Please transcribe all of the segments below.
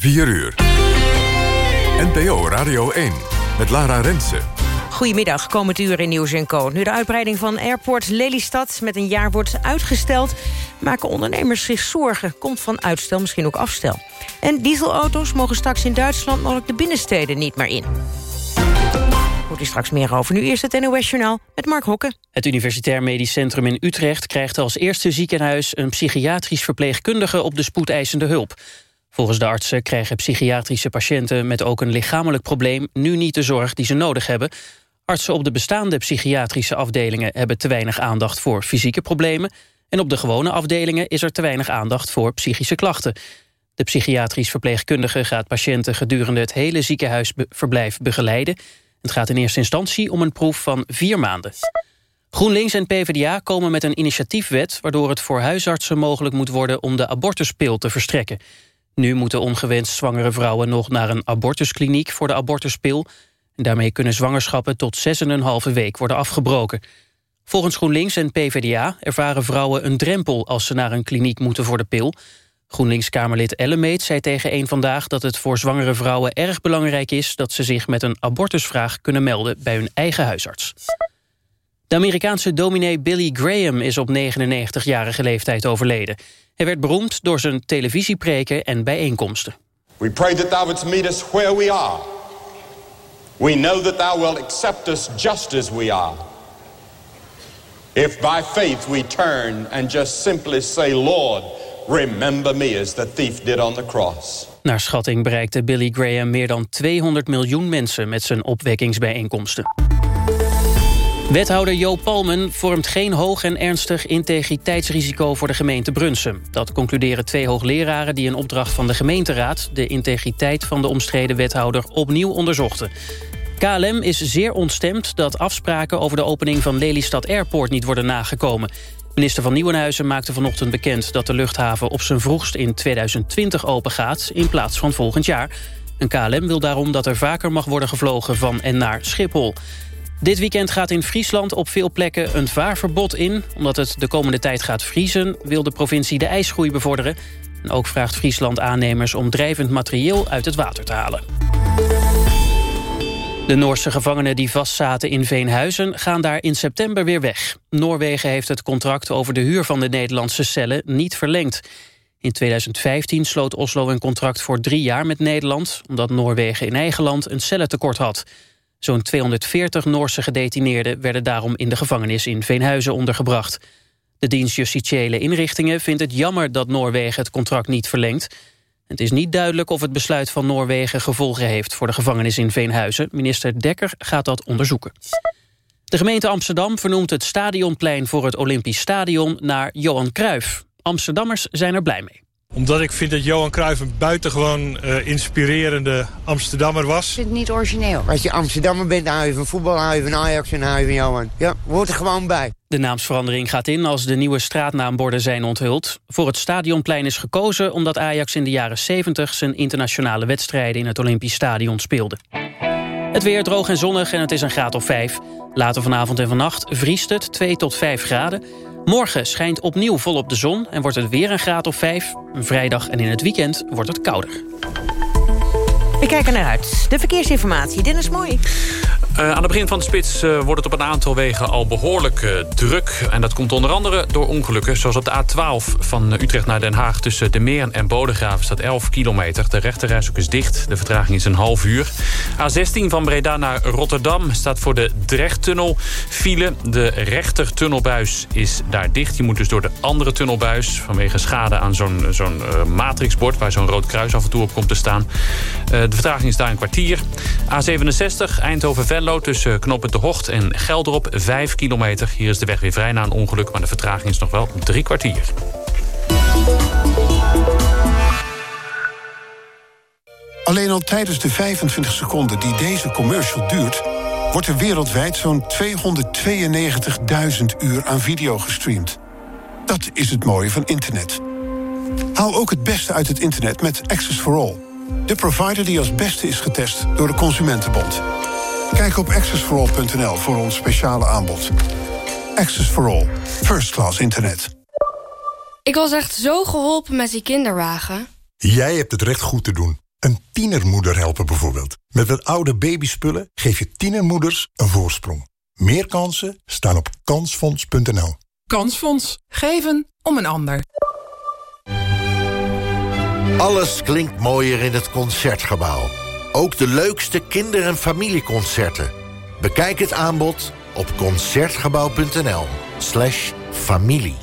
4 uur. NPO Radio 1 met Lara Rensen. Goedemiddag, komend uur in Nieuws Co. Nu de uitbreiding van Airport Lelystad met een jaar wordt uitgesteld... maken ondernemers zich zorgen. Komt van uitstel misschien ook afstel. En dieselauto's mogen straks in Duitsland mogelijk de binnensteden niet meer in. Hoort u straks meer over. Nu eerst het NOS-journaal met Mark Hokken. Het Universitair Medisch Centrum in Utrecht krijgt als eerste ziekenhuis... een psychiatrisch verpleegkundige op de spoedeisende hulp. Volgens de artsen krijgen psychiatrische patiënten met ook een lichamelijk probleem nu niet de zorg die ze nodig hebben. Artsen op de bestaande psychiatrische afdelingen hebben te weinig aandacht voor fysieke problemen en op de gewone afdelingen is er te weinig aandacht voor psychische klachten. De psychiatrisch verpleegkundige gaat patiënten gedurende het hele ziekenhuisverblijf begeleiden. Het gaat in eerste instantie om een proef van vier maanden. GroenLinks en PvdA komen met een initiatiefwet... waardoor het voor huisartsen mogelijk moet worden om de abortuspil te verstrekken. Nu moeten ongewenst zwangere vrouwen nog naar een abortuskliniek voor de abortuspil. En daarmee kunnen zwangerschappen tot 6,5 week worden afgebroken. Volgens GroenLinks en PvdA ervaren vrouwen een drempel als ze naar een kliniek moeten voor de pil. GroenLinks-Kamerlid Ellemeet zei tegen een Vandaag dat het voor zwangere vrouwen erg belangrijk is dat ze zich met een abortusvraag kunnen melden bij hun eigen huisarts. De Amerikaanse dominee Billy Graham is op 99-jarige leeftijd overleden. Hij werd beroemd door zijn televisiepreken en bijeenkomsten. We pray that thou wouldst meet us where we are. We know that thou wilt accept us just as we are. If by faith we turn and just simply say, Lord, remember me as the thief did on the cross. Naar schatting bereikte Billy Graham meer dan 200 miljoen mensen met zijn opwekkingsbijeenkomsten. Wethouder Jo Palmen vormt geen hoog en ernstig integriteitsrisico voor de gemeente Brunsum. Dat concluderen twee hoogleraren die een opdracht van de gemeenteraad... de integriteit van de omstreden wethouder opnieuw onderzochten. KLM is zeer ontstemd dat afspraken over de opening van Lelystad Airport niet worden nagekomen. Minister van Nieuwenhuizen maakte vanochtend bekend dat de luchthaven op zijn vroegst in 2020 opengaat in plaats van volgend jaar. Een KLM wil daarom dat er vaker mag worden gevlogen van en naar Schiphol. Dit weekend gaat in Friesland op veel plekken een vaarverbod in. Omdat het de komende tijd gaat vriezen... wil de provincie de ijsgroei bevorderen. En ook vraagt Friesland aannemers om drijvend materieel uit het water te halen. De Noorse gevangenen die vastzaten in Veenhuizen gaan daar in september weer weg. Noorwegen heeft het contract over de huur van de Nederlandse cellen niet verlengd. In 2015 sloot Oslo een contract voor drie jaar met Nederland... omdat Noorwegen in eigen land een cellentekort had. Zo'n 240 Noorse gedetineerden werden daarom in de gevangenis in Veenhuizen ondergebracht. De dienst Justitiële Inrichtingen vindt het jammer dat Noorwegen het contract niet verlengt. Het is niet duidelijk of het besluit van Noorwegen gevolgen heeft voor de gevangenis in Veenhuizen. Minister Dekker gaat dat onderzoeken. De gemeente Amsterdam vernoemt het stadionplein voor het Olympisch Stadion naar Johan Cruijff. Amsterdammers zijn er blij mee omdat ik vind dat Johan Cruijff een buitengewoon uh, inspirerende Amsterdammer was. Ik vind het niet origineel. Als je Amsterdammer bent, dan hou je van voetbal, hou je van Ajax en hou je van Johan. Ja, hoort er gewoon bij. De naamsverandering gaat in als de nieuwe straatnaamborden zijn onthuld. Voor het stadionplein is gekozen omdat Ajax in de jaren 70... zijn internationale wedstrijden in het Olympisch Stadion speelde. Het weer droog en zonnig en het is een graad of 5. Later vanavond en vannacht vriest het 2 tot 5 graden. Morgen schijnt opnieuw volop de zon en wordt het weer een graad of 5. Vrijdag en in het weekend wordt het kouder. We kijken naar. De verkeersinformatie, Dennis Mooi. Uh, aan het begin van de spits uh, wordt het op een aantal wegen al behoorlijk uh, druk. En dat komt onder andere door ongelukken. Zoals op de A12 van Utrecht naar Den Haag... tussen de Meeren en Bodegraven staat 11 kilometer. De rechterreis is dicht. De vertraging is een half uur. A16 van Breda naar Rotterdam staat voor de Drechttunnel file. De rechtertunnelbuis is daar dicht. Je moet dus door de andere tunnelbuis... vanwege schade aan zo'n zo'n matrixbord... waar zo'n rood kruis af en toe op komt te staan. de vertraging is daar een kwartier. A67 Tussen Knoppen de Hocht en Gelderop 5 kilometer. Hier is de weg weer vrij na een ongeluk, maar de vertraging is nog wel drie kwartier. Alleen al tijdens de 25 seconden die deze commercial duurt... wordt er wereldwijd zo'n 292.000 uur aan video gestreamd. Dat is het mooie van internet. Haal ook het beste uit het internet met Access for All. De provider die als beste is getest door de Consumentenbond. Kijk op accessforall.nl voor ons speciale aanbod. Access for All. First class internet. Ik was echt zo geholpen met die kinderwagen. Jij hebt het recht goed te doen. Een tienermoeder helpen bijvoorbeeld. Met wat oude babyspullen geef je tienermoeders een voorsprong. Meer kansen staan op kansfonds.nl. Kansfonds. Geven om een ander. Alles klinkt mooier in het Concertgebouw. Ook de leukste kinder- en familieconcerten. Bekijk het aanbod op Concertgebouw.nl slash familie.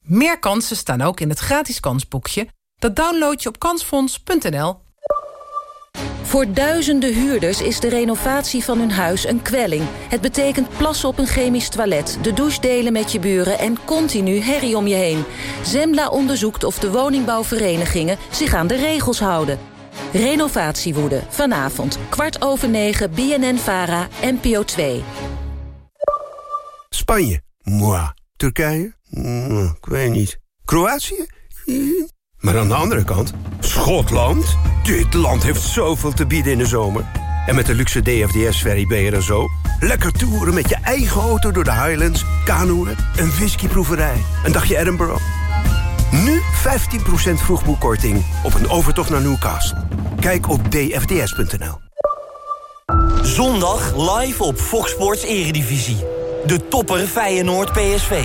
Meer kansen staan ook in het gratis kansboekje. Dat download je op kansfonds.nl. Voor duizenden huurders is de renovatie van hun huis een kwelling. Het betekent plassen op een chemisch toilet, de douche delen met je buren... en continu herrie om je heen. Zembla onderzoekt of de woningbouwverenigingen zich aan de regels houden. Renovatiewoede, vanavond, kwart over negen, BNN-VARA, NPO 2. Spanje? Moi. Turkije? Mm, ik weet niet. Kroatië? Maar aan de andere kant, Schotland? Dit land heeft zoveel te bieden in de zomer. En met de luxe DFDS-ferry ben je er zo. Lekker toeren met je eigen auto door de Highlands, kanoeën, een whiskyproeverij, een dagje Edinburgh. Nu 15% vroegboekkorting op een overtocht naar Newcastle. Kijk op dfds.nl. Zondag live op Fox Sports Eredivisie. De topper Feyenoord PSV.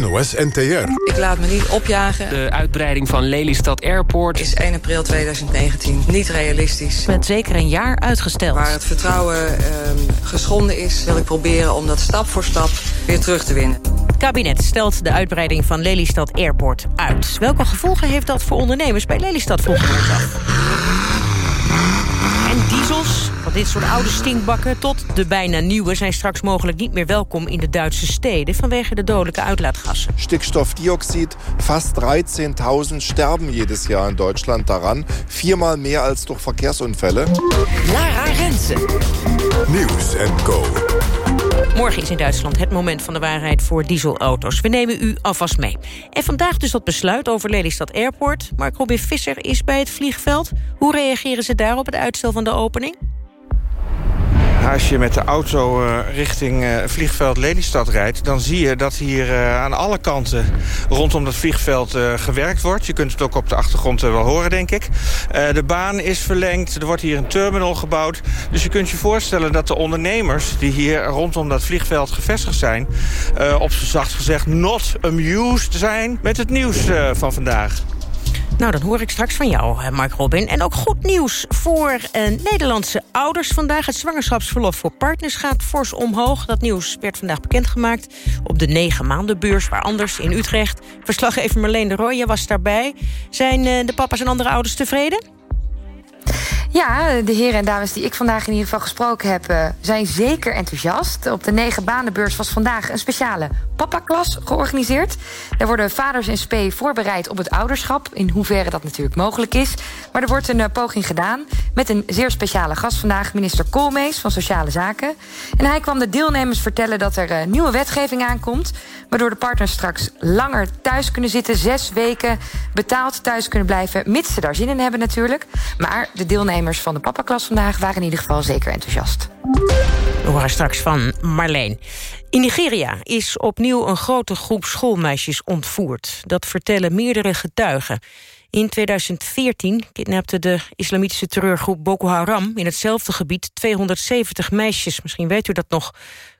NOS NTR. Ik laat me niet opjagen. De uitbreiding van Lelystad Airport is 1 april 2019 niet realistisch. Met zeker een jaar uitgesteld. Waar het vertrouwen eh, geschonden is, wil ik proberen om dat stap voor stap weer terug te winnen. Het kabinet stelt de uitbreiding van Lelystad Airport uit. Welke gevolgen heeft dat voor ondernemers bij Lelystad volgens af? En diesels, van dit soort oude stinkbakken tot de bijna nieuwe... zijn straks mogelijk niet meer welkom in de Duitse steden... vanwege de dodelijke uitlaatgassen. Stikstoffdioxid, fast 13.000 sterben jedes Jahr in Deutschland daran. Viermal meer als durch Verkehrsunfälle. Lara Rensen. Nieuws en Co. Morgen is in Duitsland het moment van de waarheid voor dieselauto's. We nemen u alvast mee. En vandaag dus dat besluit over Lelystad Airport. Mark Robin Visser is bij het vliegveld. Hoe reageren ze daar op het uitstel van de opening? Als je met de auto uh, richting uh, vliegveld Lelystad rijdt... dan zie je dat hier uh, aan alle kanten rondom dat vliegveld gewerkt wordt. Je kunt het ook op de achtergrond wel horen, denk ik. de baan is verlengd, er wordt hier een terminal gebouwd. Dus je kunt je voorstellen dat de ondernemers... die hier rondom dat vliegveld gevestigd zijn... op zacht gezegd not amused zijn met het nieuws van vandaag. Nou, dan hoor ik straks van jou, Mark Robin. En ook goed nieuws voor uh, Nederlandse ouders vandaag. Het zwangerschapsverlof voor partners gaat fors omhoog. Dat nieuws werd vandaag bekendgemaakt op de negen maandenbeurs... waar anders in Utrecht. Verslaggever Marleen de Rooij was daarbij. Zijn uh, de papa's en andere ouders tevreden? Ja, de heren en dames die ik vandaag in ieder geval gesproken heb... Uh, zijn zeker enthousiast. Op de negen banenbeurs was vandaag een speciale papa-klas georganiseerd. Daar worden vaders in spe voorbereid op het ouderschap... in hoeverre dat natuurlijk mogelijk is. Maar er wordt een uh, poging gedaan met een zeer speciale gast vandaag... minister Koolmees van Sociale Zaken. En hij kwam de deelnemers vertellen dat er uh, nieuwe wetgeving aankomt... waardoor de partners straks langer thuis kunnen zitten... zes weken betaald thuis kunnen blijven... mits ze daar zin in hebben natuurlijk. Maar de van de papaklas vandaag waren in ieder geval zeker enthousiast. We horen straks van Marleen. In Nigeria is opnieuw een grote groep schoolmeisjes ontvoerd. Dat vertellen meerdere getuigen. In 2014 kidnapte de islamitische terreurgroep Boko Haram... in hetzelfde gebied 270 meisjes. Misschien weet u dat nog.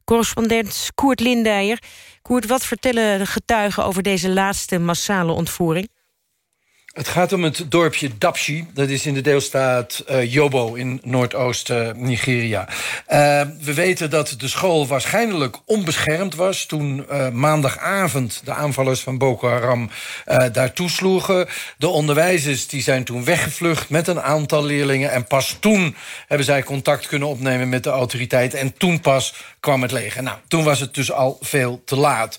Correspondent Koert Lindijer. Koert, wat vertellen de getuigen over deze laatste massale ontvoering? Het gaat om het dorpje Dapchi. Dat is in de deelstaat uh, in Noordoost-Nigeria. Uh, we weten dat de school waarschijnlijk onbeschermd was... toen maandagavond de aanvallers van Boko Haram daar toesloegen. De onderwijzers die zijn toen weggevlucht met een aantal leerlingen... en pas toen hebben zij contact kunnen opnemen met de autoriteiten... en toen pas kwam het leger. Nou, toen was het dus al veel te laat.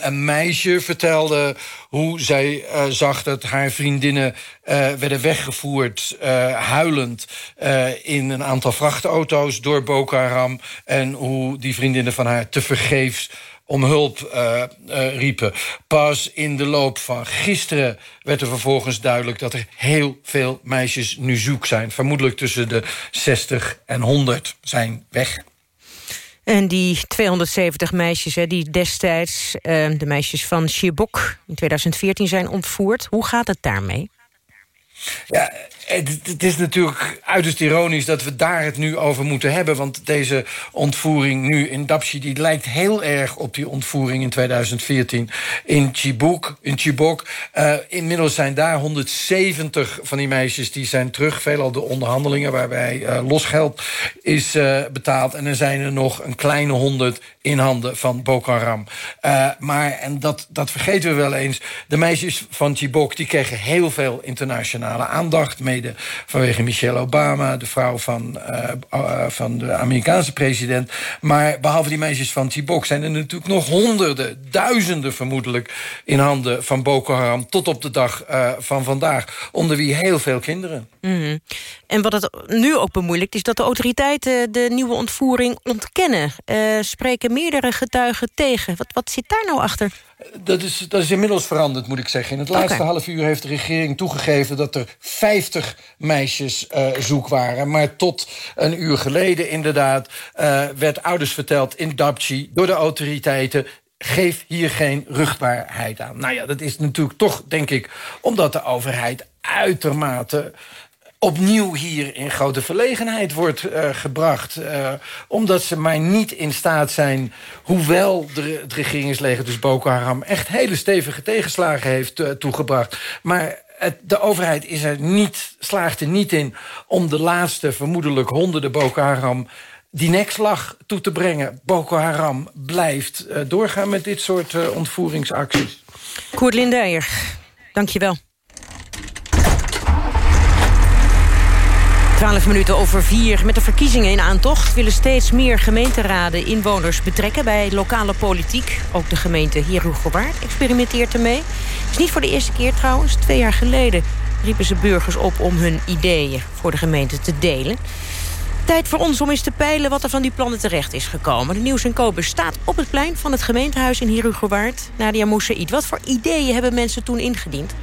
een meisje vertelde hoe zij zag dat haar vriendinnen uh, werden weggevoerd, uh, huilend... Uh, in een aantal vrachtauto's door Boko Haram... en hoe die vriendinnen van haar tevergeefs om hulp riepen. Pas in de loop van gisteren werd er vervolgens duidelijk... dat er heel veel meisjes nu zoek zijn. Vermoedelijk tussen de 60 en 100 zijn weg. En die 270 meisjes hè, die destijds, uh, de meisjes van Chibok... in 2014 zijn ontvoerd, hoe gaat het daarmee? Ja, het, is natuurlijk uiterst ironisch dat we daar het nu over moeten hebben. Want deze ontvoering nu in Dapchi... die lijkt heel erg op die ontvoering in 2014 in Chibok. In Chibok. Uh, inmiddels zijn daar 170 van die meisjes die zijn terug. Veelal de onderhandelingen waarbij uh, losgeld is uh, betaald. En er zijn er nog een kleine honderd in handen van Boko Haram. maar, en dat, dat vergeten we wel eens... de meisjes van Chibok die kregen heel veel aandacht... Mee vanwege Michelle Obama, de vrouw van, uh, van de Amerikaanse president. Maar behalve die meisjes van Chibok zijn er natuurlijk nog honderden, duizenden vermoedelijk... in handen van Boko Haram tot op de dag uh, van vandaag. Onder wie heel veel kinderen. -hmm. En wat het nu ook bemoeilijkt is dat de autoriteiten de nieuwe ontvoering ontkennen. Spreken meerdere getuigen tegen. Wat, wat zit daar nou achter? Dat is, dat is inmiddels veranderd, moet ik zeggen. In het laatste okay. half uur heeft de regering toegegeven... dat er 50 meisjes uh, zoek waren. Maar tot een uur geleden inderdaad... Uh, werd ouders verteld in Dabchi door de autoriteiten geef hier geen rugbaarheid aan. Nou ja, dat is natuurlijk toch, denk ik... omdat de overheid uitermate opnieuw hier in grote verlegenheid wordt uh, gebracht. Uh, omdat ze maar niet in staat zijn... hoewel de, het regeringsleger, dus Boko Haram... echt hele stevige tegenslagen heeft uh, toegebracht. Maar de overheid is er niet, slaagt er niet in... om de laatste vermoedelijk honderden Boko Haram die nekslag toe te brengen. Boko Haram blijft doorgaan met dit soort ontvoeringsacties. Koert Lindeyer, dank je wel. 12 minuten over vier. Met de verkiezingen in aantocht willen steeds meer gemeenteraden inwoners betrekken bij lokale politiek. Ook de gemeente Herugewaard experimenteert ermee. Het is niet voor de eerste keer trouwens. Twee jaar geleden riepen ze burgers op om hun ideeën voor de gemeente te delen. Tijd voor ons om eens te peilen wat er van die plannen terecht is gekomen. De Nieuws en Koper staat op het plein van het gemeentehuis in Herugewaard. Nadia Moussaïd, wat voor ideeën hebben mensen toen ingediend?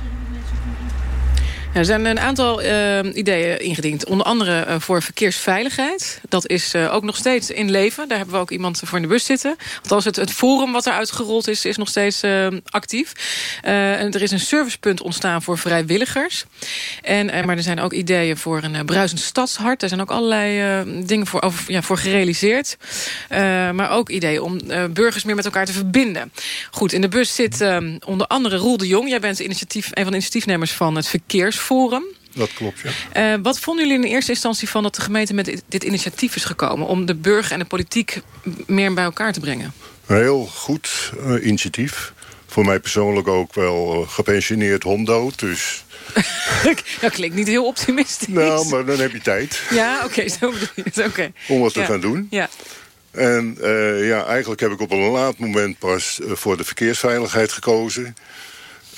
Er zijn een aantal uh, ideeën ingediend. Onder andere uh, voor verkeersveiligheid. Dat is uh, ook nog steeds in leven. Daar hebben we ook iemand voor in de bus zitten. Althans, het, het forum wat er uitgerold is, is nog steeds actief. en er is een servicepunt ontstaan voor vrijwilligers. En, maar er zijn ook ideeën voor een bruisend stadshart. Er zijn ook allerlei dingen voor, ja, voor gerealiseerd. maar ook ideeën om burgers meer met elkaar te verbinden. Goed, in de bus zit onder andere Roel de Jong. Jij bent initiatief, een van de initiatiefnemers van het verkeers Forum. Dat klopt, ja. Uh, wat vonden jullie in eerste instantie van dat de gemeente met dit, initiatief is gekomen... om de burger en de politiek meer bij elkaar te brengen? Een heel goed uh, initiatief. Voor mij persoonlijk ook wel uh, gepensioneerd hondood, dus... dat klinkt niet heel optimistisch. Nou, maar dan heb je tijd. Ja, oké, okay, zo bedoel je het. Okay. Om wat te gaan doen. Ja. En ja, eigenlijk heb ik op een laat moment pas voor de verkeersveiligheid gekozen...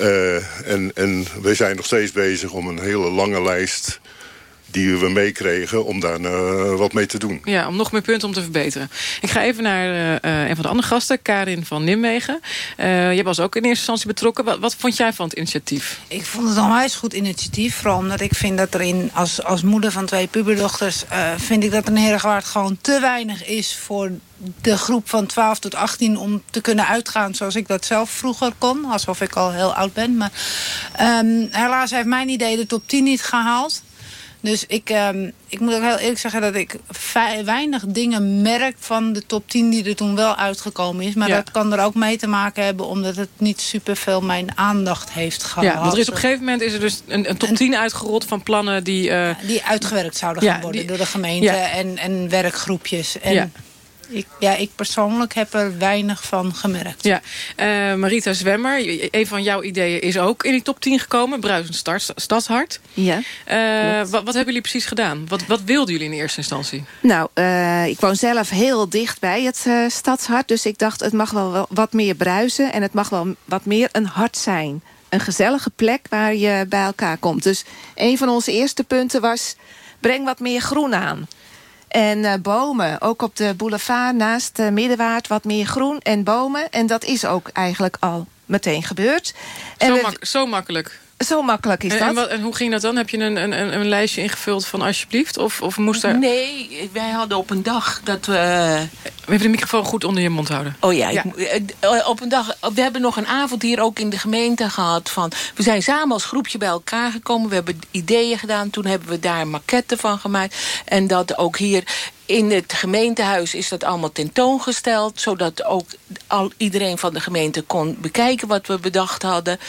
Uh, en, en we zijn nog steeds bezig om een hele lange lijst die we meekregen om daar uh, wat mee te doen. Ja, om nog meer punten om te verbeteren. Ik ga even naar uh, een van de andere gasten, Karin van Nimwegen. Uh, je was ook in eerste instantie betrokken. Wat, wat, vond jij van het initiatief? Ik vond het een onwijs goed initiatief. Vooral omdat ik vind dat er in, als, als moeder van twee puberdochters... vind ik dat er in Herengewaard gewoon te weinig is voor de groep van 12 tot 18 om te kunnen uitgaan zoals ik dat zelf vroeger kon. Alsof ik al heel oud ben. Maar um, helaas heeft mijn idee de top 10 niet gehaald. Dus ik, um, ik moet ook heel eerlijk zeggen dat ik weinig dingen merk van de top 10 die er toen wel uitgekomen is. Maar ja. dat kan er ook mee te maken hebben omdat het niet superveel mijn aandacht heeft gehad. Ja, want er is op een gegeven moment is er dus een, een top 10 uitgerold van plannen die... Uh... Die uitgewerkt zouden gaan worden die... door de gemeente ja. en, en werkgroepjes. En ik, ja, ik persoonlijk heb er weinig van gemerkt. Ja, uh, Marita Zwemmer, een van jouw ideeën is ook in die top 10 gekomen. Bruisend stad, Stadshart. Ja, uh, wat, wat, hebben jullie precies gedaan? Wat, wat wilden jullie in eerste instantie? Nou, uh, ik woon zelf heel dicht bij het Stadshart. Dus ik dacht, het mag wel wat meer bruisen. En het mag wel wat meer een hart zijn. Een gezellige plek waar je bij elkaar komt. Dus een van onze eerste punten was... breng wat meer groen aan. En uh, bomen, ook op de boulevard naast de Middenwaard... wat meer groen en bomen. En dat is ook eigenlijk al meteen gebeurd. Zo, mak zo makkelijk? Zo makkelijk is en, dat. En, wat, en, hoe ging dat dan? Heb je een, een, een lijstje ingevuld van alsjeblieft? Of, of moest daar... Nee, wij hadden op een dag dat we... We hebben de microfoon goed onder je mond houden. Oh ja, ja. Ik, op een dag... We hebben nog een avond hier ook in de gemeente gehad van... We zijn samen als groepje bij elkaar gekomen. We hebben ideeën gedaan. Toen hebben we daar een maquette van gemaakt. En dat ook hier in het gemeentehuis is dat allemaal tentoongesteld... zodat ook al iedereen van de gemeente kon bekijken wat we bedacht hadden.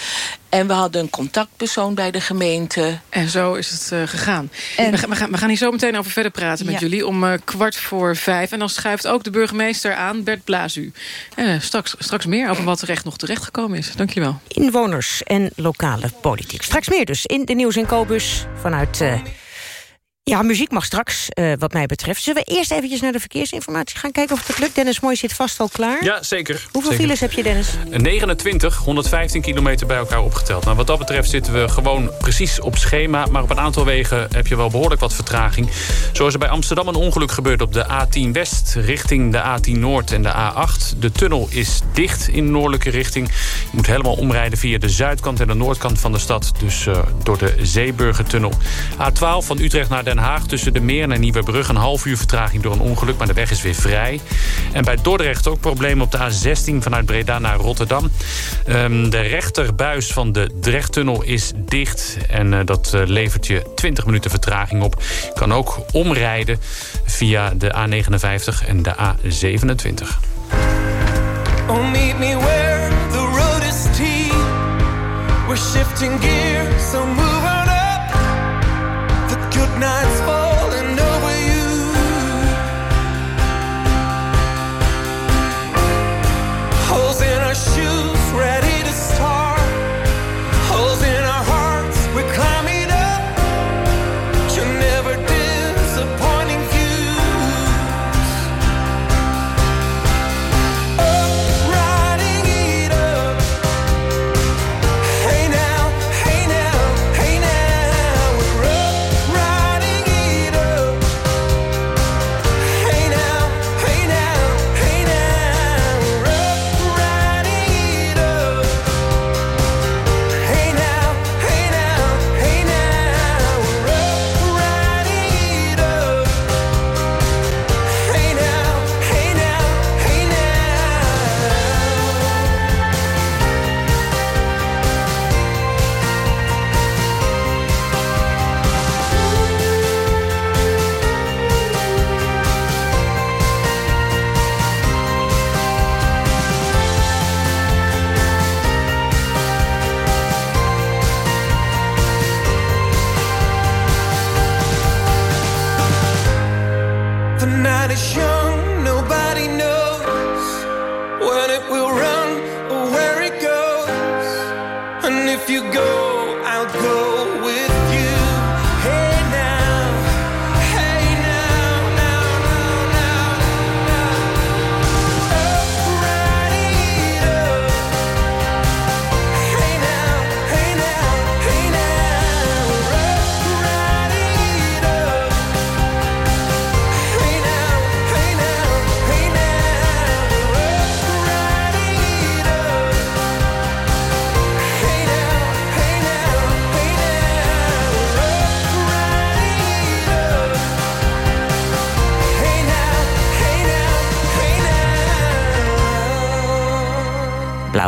En we hadden een contactpersoon bij de gemeente. En zo is het uh, gegaan. En... We, gaan, we, gaan, we, gaan, hier zo meteen over verder praten met ja. jullie... om uh, kwart voor vijf. En dan schuift ook de burgemeester aan, Bert Blazu. Uh, straks, straks meer over wat terecht nog terechtgekomen is. Dank jullie wel. Inwoners en lokale politiek. Straks meer dus in de Nieuws en Kobus vanuit... Ja, muziek mag straks, uh, wat mij betreft. Zullen we eerst eventjes naar de verkeersinformatie gaan kijken of het lukt? Dennis Mooi zit vast al klaar. Ja, zeker. Hoeveel zeker. files heb je, Dennis? 29, 115 kilometer bij elkaar opgeteld. Nou, wat dat betreft zitten we gewoon precies op schema. Maar op een aantal wegen heb je wel behoorlijk wat vertraging. Zo is er bij Amsterdam een ongeluk gebeurd op de A10 West... richting de A10 Noord en de A8. De tunnel is dicht in noordelijke richting. Je moet helemaal omrijden via de zuidkant en de noordkant van de stad. Dus uh, door de Zeeburgertunnel. A12 van Utrecht naar Den Haag tussen de Meer en Nieuwebrug... een half uur vertraging door een ongeluk, maar de weg is weer vrij. En bij Dordrecht ook problemen op de A16 vanuit Breda naar Rotterdam. Um, de rechterbuis van de Drechttunnel is dicht... en uh, dat uh, levert je 20 minuten vertraging op. Kan ook omrijden via de A59 en de A27. Oh, meet me where the road is. We're shifting. The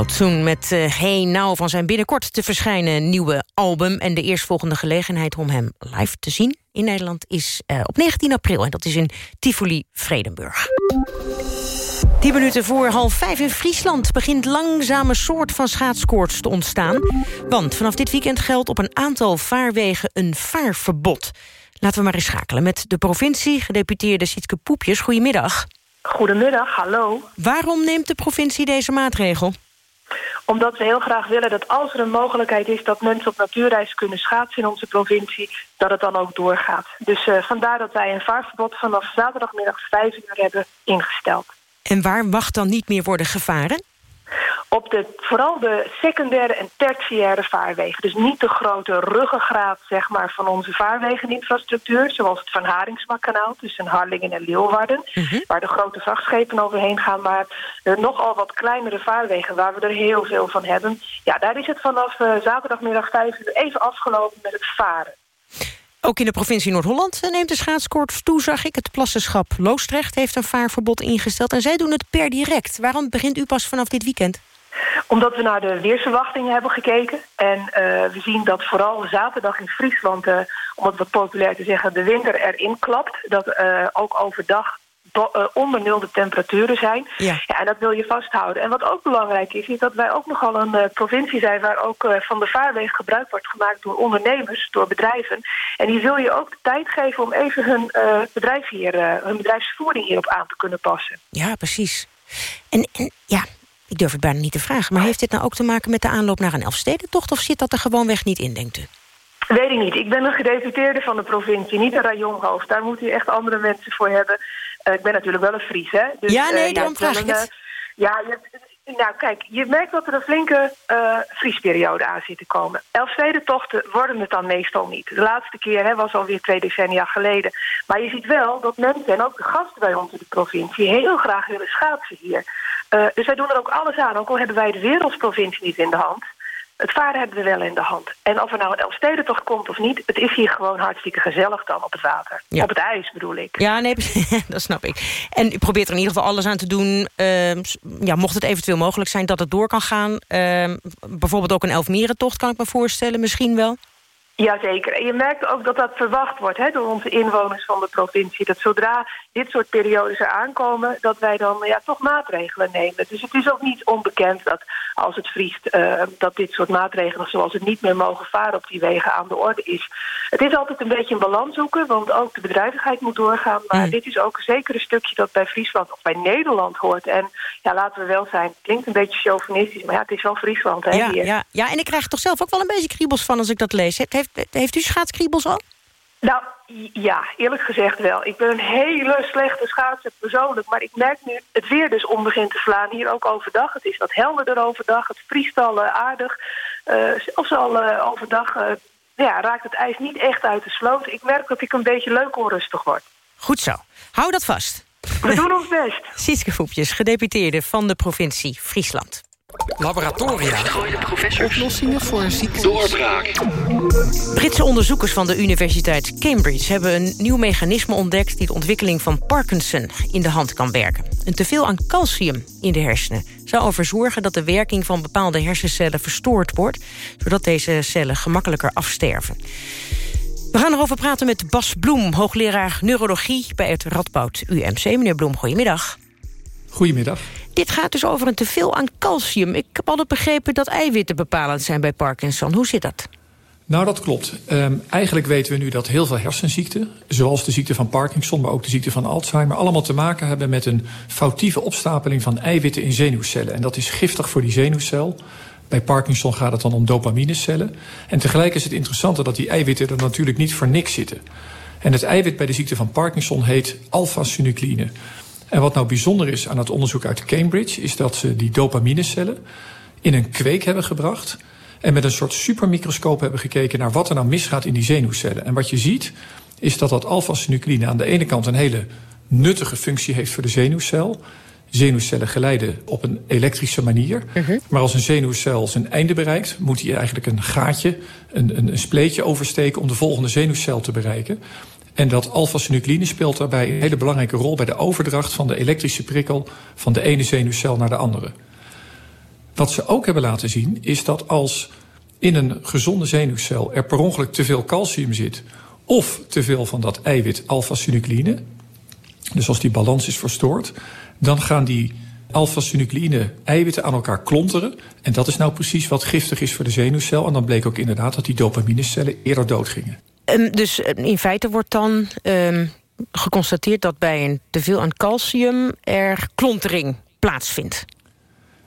now, now. Blauwtsoen met uh, Hey Nou van zijn binnenkort te verschijnen nieuwe album. En de eerstvolgende gelegenheid om hem live te zien in Nederland is uh, op 19 april. En dat is in Tivoli Vredenburg. 10 minuten voor half vijf in Friesland begint langzaam een soort van schaatskoorts te ontstaan. Want vanaf dit weekend geldt op een aantal vaarwegen een vaarverbod. Laten we maar eens schakelen met de provincie, gedeputeerde Sietke Poepjes. Goedemiddag. Goedemiddag, hallo. Waarom neemt de provincie deze maatregel? Omdat we heel graag willen dat als er een mogelijkheid is... dat mensen op natuurreis kunnen schaatsen in onze provincie... dat het dan ook doorgaat. Dus uh, vandaar dat wij een vaarverbod vanaf zaterdagmiddag 5 uur hebben ingesteld. En waar mag dan niet meer worden gevaren? Op de, vooral de secundaire en tertiaire vaarwegen. Dus niet de grote ruggengraat zeg maar, van onze vaarwegeninfrastructuur... zoals het Van Haringsmakanaal tussen Harlingen en Leeuwarden... waar de grote vrachtschepen overheen gaan. Maar er nogal wat kleinere vaarwegen waar we er heel veel van hebben. Ja, daar is het vanaf uh, zaterdagmiddag 5 uur even afgelopen met het varen. Ook in de provincie Noord-Holland neemt de schaatskoord toe, zag ik. Het plassenschap Loostrecht heeft een vaarverbod ingesteld. En zij doen het per direct. Waarom begint u pas vanaf dit weekend? Omdat we naar de weersverwachtingen hebben gekeken. En uh, we zien dat vooral zaterdag in Friesland, uh, om het wat populair te zeggen, de winter erin klapt. Dat uh, ook overdag onder nul de temperaturen zijn. Ja. ja. en dat wil je vasthouden. En wat ook belangrijk is, is dat wij ook nogal een uh, provincie zijn... waar ook uh, van de vaarwegen gebruik wordt gemaakt door ondernemers, door bedrijven. En die wil je ook de tijd geven om even hun, uh, bedrijf hier, hun bedrijfsvoering hierop aan te kunnen passen. Ja, precies. En, en ja, ik durf het bijna niet te vragen... maar heeft dit nou ook te maken met de aanloop naar een Elfstedentocht... of zit dat er gewoonweg niet in, denkt u? Weet ik niet. Ik ben een gedeputeerde van de provincie, niet een rajonhoofd. Daar moet u echt andere mensen voor hebben. Uh, ik ben natuurlijk wel een Fries, hè. Dus, ja, nee, uh, daarom vraag ik het. Ja, je, nou kijk, je merkt dat er een flinke uh, vriesperiode aan zit te komen. Elfstedentochten worden het dan meestal niet. De laatste keer hè, was alweer twee decennia geleden. Maar je ziet wel dat mensen en ook de gasten bij ons in de provincie... heel graag willen schaatsen hier. Uh, dus wij doen er ook alles aan, ook al hebben wij de wereldsprovincie niet in de hand... Het varen hebben we wel in de hand. En of er nou een Elfstedentocht komt of niet... het is hier gewoon hartstikke gezellig dan op het water. Ja. Op het ijs bedoel ik. Ja, nee, dat snap ik. En u probeert er in ieder geval alles aan te doen... Uh, ja, mocht het eventueel mogelijk zijn dat het door kan gaan. Uh, bijvoorbeeld ook een Elfmerentocht kan ik me voorstellen, misschien wel. Jazeker. En je merkt ook dat dat verwacht wordt hè, door onze inwoners van de provincie. Dat zodra dit soort periodes er aankomen, dat wij dan ja, toch maatregelen nemen. Dus het is ook niet onbekend dat als het vriest, uh, dat dit soort maatregelen, zoals het niet meer mogen varen op die wegen, aan de orde is. Het is altijd een beetje een balans zoeken, want ook de bedrijvigheid moet doorgaan. Maar mm. dit is ook zeker een stukje dat bij Friesland of bij Nederland hoort. En ja, laten we wel zijn, het klinkt een beetje chauvinistisch, maar ja, het is wel Friesland. Hè, ja, hier. ja, ja, en ik krijg toch zelf ook wel een beetje kriebels van als ik dat lees. Heeft, heeft u schaatskriebels al? Nou, ja, eerlijk gezegd wel. Ik ben een hele slechte schaatser persoonlijk. Maar ik merk nu het weer dus om begint te slaan. Hier ook overdag. Het is wat helderder overdag. Het vriest al uh, aardig. Uh, zelfs al uh, overdag ja, raakt het ijs niet echt uit de sloot. Ik merk dat ik een beetje leuk onrustig word. Goed zo. Hou dat vast. We doen ons best. Sieske Voepjes, gedeputeerde van de provincie Friesland. Laboratoria. Oplossingen voor ziektes. Doorbraak. Britse onderzoekers van de Universiteit Cambridge... hebben een nieuw mechanisme ontdekt... die de ontwikkeling van Parkinson in de hand kan werken. Een teveel aan calcium in de hersenen zou ervoor zorgen... dat de werking van bepaalde hersencellen verstoord wordt... zodat deze cellen gemakkelijker afsterven. We gaan erover praten met Bas Bloem, hoogleraar neurologie... bij het Radboud UMC. Meneer Bloem, goedemiddag. Goedemiddag. Dit gaat dus over een teveel aan calcium. Ik heb altijd begrepen dat eiwitten bepalend zijn bij Parkinson. Hoe zit dat? Nou, dat klopt. Um, eigenlijk weten we nu dat heel veel hersenziekten... zoals de ziekte van Parkinson, maar ook de ziekte van Alzheimer... allemaal te maken hebben met een foutieve opstapeling van eiwitten in zenuwcellen. En dat is giftig voor die zenuwcel. Bij Parkinson gaat het dan om dopaminecellen. En tegelijk is het interessante dat die eiwitten er natuurlijk niet voor niks zitten. En het eiwit bij de ziekte van Parkinson heet alpha-synucline. En wat nou bijzonder is aan het onderzoek uit Cambridge... is dat ze die dopaminecellen in een kweek hebben gebracht... en met een soort supermicroscoop hebben gekeken... naar wat er nou misgaat in die zenuwcellen. En wat je ziet is dat dat alpha-synucline aan de ene kant... een hele nuttige functie heeft voor de zenuwcel... Zenuwcellen geleiden op een elektrische manier. Uh -huh. Maar als een zenuwcel zijn einde bereikt... moet hij eigenlijk een gaatje, een, een, een spleetje oversteken... om de volgende zenuwcel te bereiken. En dat alpha-synucline speelt daarbij een hele belangrijke rol... bij de overdracht van de elektrische prikkel... van de ene zenuwcel naar de andere. Wat ze ook hebben laten zien is dat als in een gezonde zenuwcel... er per ongeluk te veel calcium zit... of te veel van dat eiwit alpha-synucline... dus als die balans is verstoord... dan gaan die alpha-synucline eiwitten aan elkaar klonteren. En dat is nou precies wat giftig is voor de zenuwcel. En dan bleek ook inderdaad dat die dopaminecellen eerder doodgingen. Um, dus in feite wordt dan um, geconstateerd dat bij een teveel aan calcium er klontering plaatsvindt.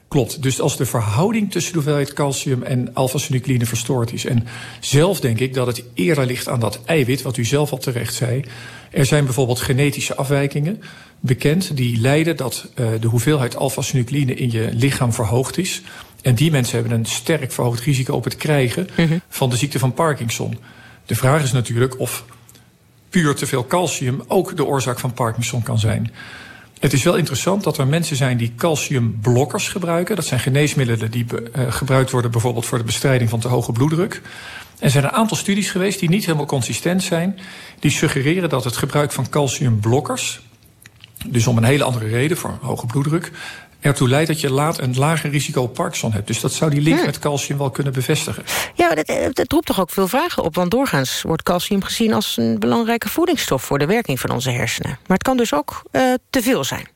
Klopt. Dus als de verhouding tussen de hoeveelheid calcium en alpha-synucleïne verstoord is. En zelf denk ik dat het eerder ligt aan dat eiwit, wat u zelf al terecht zei. Er zijn bijvoorbeeld genetische afwijkingen bekend die leiden dat uh, de hoeveelheid alpha-synucleïne in je lichaam verhoogd is. En die mensen hebben een sterk verhoogd risico op het krijgen -hmm. van de ziekte van Parkinson. De vraag is natuurlijk of puur te veel calcium ook de oorzaak van Parkinson kan zijn. Het is wel interessant dat er mensen zijn die calciumblokkers gebruiken. Dat zijn geneesmiddelen die uh, gebruikt worden bijvoorbeeld voor de bestrijding van te hoge bloeddruk. Er zijn een aantal studies geweest die niet helemaal consistent zijn. Die suggereren dat het gebruik van calciumblokkers, dus om een hele andere reden, voor hoge bloeddruk, ertoe leidt dat je laat een lager risico Parkinson hebt. Dus dat zou die link Hm. met calcium wel kunnen bevestigen. Ja, dat, eh, dat roept toch ook veel vragen op. Want doorgaans wordt calcium gezien als een belangrijke voedingsstof... voor de werking van onze hersenen. Maar het kan dus ook uh, te veel zijn.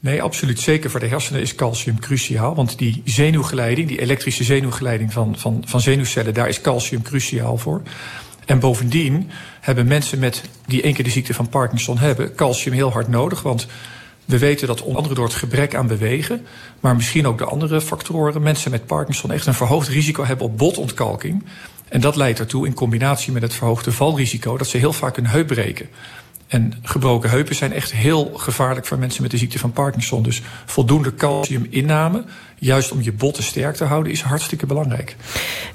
Nee, absoluut. Zeker voor de hersenen is calcium cruciaal. Want die zenuwgeleiding, die elektrische zenuwgeleiding van, van, van zenuwcellen... daar is calcium cruciaal voor. En bovendien hebben mensen met die één keer de ziekte van Parkinson hebben... calcium heel hard nodig, want... We weten dat onder andere door het gebrek aan bewegen, maar misschien ook de andere factoren, mensen met Parkinson echt een verhoogd risico hebben op botontkalking. En dat leidt ertoe, in combinatie met het verhoogde valrisico, dat ze heel vaak een heup breken. En gebroken heupen zijn echt heel gevaarlijk voor mensen met de ziekte van Parkinson. Dus voldoende calciuminname, juist om je botten sterk te houden, is hartstikke belangrijk.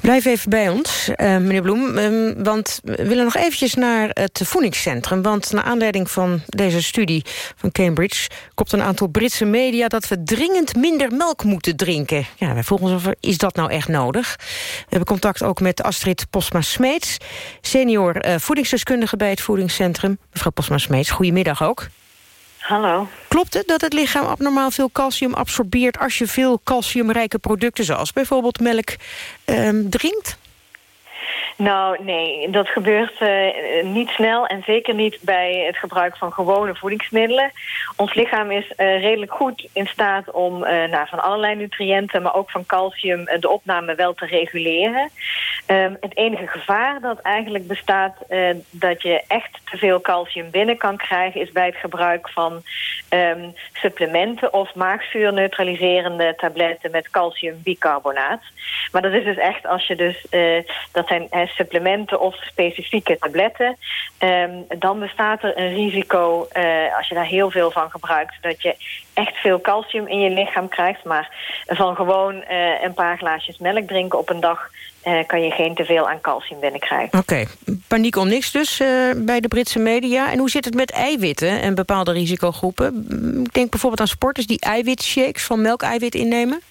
Blijf even bij ons, uh, meneer Bloem. Uh, want we willen nog eventjes naar het voedingscentrum. Want naar aanleiding van deze studie van Cambridge... komt een aantal Britse media dat we dringend minder melk moeten drinken. Ja, wij vroegen ons is dat nou echt nodig? We hebben contact ook met Astrid Posma-Smeets... senior uh, voedingsdeskundige bij het voedingscentrum. Mevrouw Posma-Smeets, goedemiddag ook. Hallo. Klopt het dat het lichaam abnormaal veel calcium absorbeert... als je veel calciumrijke producten, zoals bijvoorbeeld melk, um, drinkt? Nou, nee, dat gebeurt uh, niet snel en zeker niet bij het gebruik van gewone voedingsmiddelen. Ons lichaam is uh, redelijk goed in staat om nou, van allerlei nutriënten, maar ook van calcium, de opname wel te reguleren. Um, het enige gevaar dat eigenlijk bestaat dat je echt te veel calcium binnen kan krijgen, is bij het gebruik van um, supplementen of maagzuurneutraliserende tabletten met calciumbicarbonaat. Maar dat is dus echt als je dus, dat zijn supplementen of specifieke tabletten. Um, dan bestaat er een risico, uh, als je daar heel veel van gebruikt... dat je echt veel calcium in je lichaam krijgt. Maar van gewoon uh, een paar glaasjes melk drinken op een dag... Uh, kan je geen te veel aan calcium binnenkrijgen. Oké, paniek om niks dus bij de Britse media. En hoe zit het met eiwitten en bepaalde risicogroepen? Ik denk bijvoorbeeld aan sporters die eiwitshakes van melkeiwit innemen.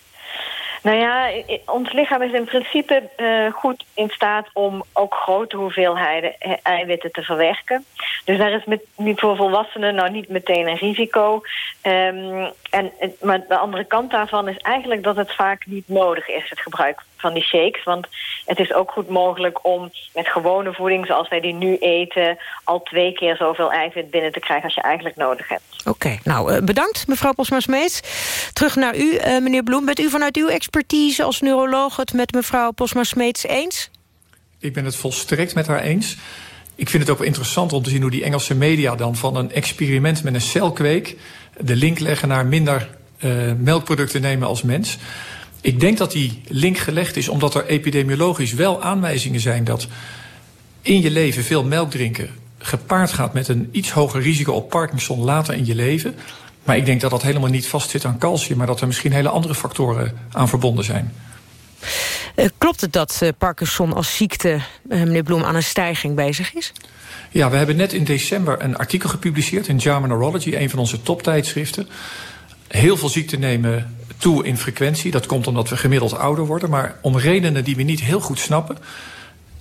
Nou ja, ons lichaam is in principe uh, goed in staat om ook grote hoeveelheden eiwitten te verwerken. Dus daar is met, voor volwassenen nou niet meteen een risico. Um, en, maar de andere kant daarvan is eigenlijk dat het vaak niet nodig is, het gebruik van die shakes. Want het is ook goed mogelijk om met gewone voeding, zoals wij die nu eten, al twee keer zoveel eiwit binnen te krijgen als je eigenlijk nodig hebt. Oké, okay, nou bedankt mevrouw Posma-Smeets. Terug naar u, uh, meneer Bloem. Bent u vanuit uw expertise als neuroloog het met mevrouw Posma-Smeets eens? Ik ben het volstrekt met haar eens. Ik vind het ook interessant om te zien hoe die Engelse media dan van een experiment met een celkweek de link leggen naar minder uh, melkproducten nemen als mens. Ik denk dat die link gelegd is omdat er epidemiologisch wel aanwijzingen zijn dat in je leven veel melk drinken gepaard gaat met een iets hoger risico op Parkinson later in je leven. Maar ik denk dat dat helemaal niet vastzit aan calcium, maar dat er misschien hele andere factoren aan verbonden zijn. Uh, klopt het dat uh, Parkinson als ziekte, uh, meneer Bloem, aan een stijging bezig is? Ja, we hebben net in december een artikel gepubliceerd in JAMA Neurology, een van onze toptijdschriften. Heel veel ziekten nemen toe in frequentie. Dat komt omdat we gemiddeld ouder worden. Maar om redenen die we niet heel goed snappen...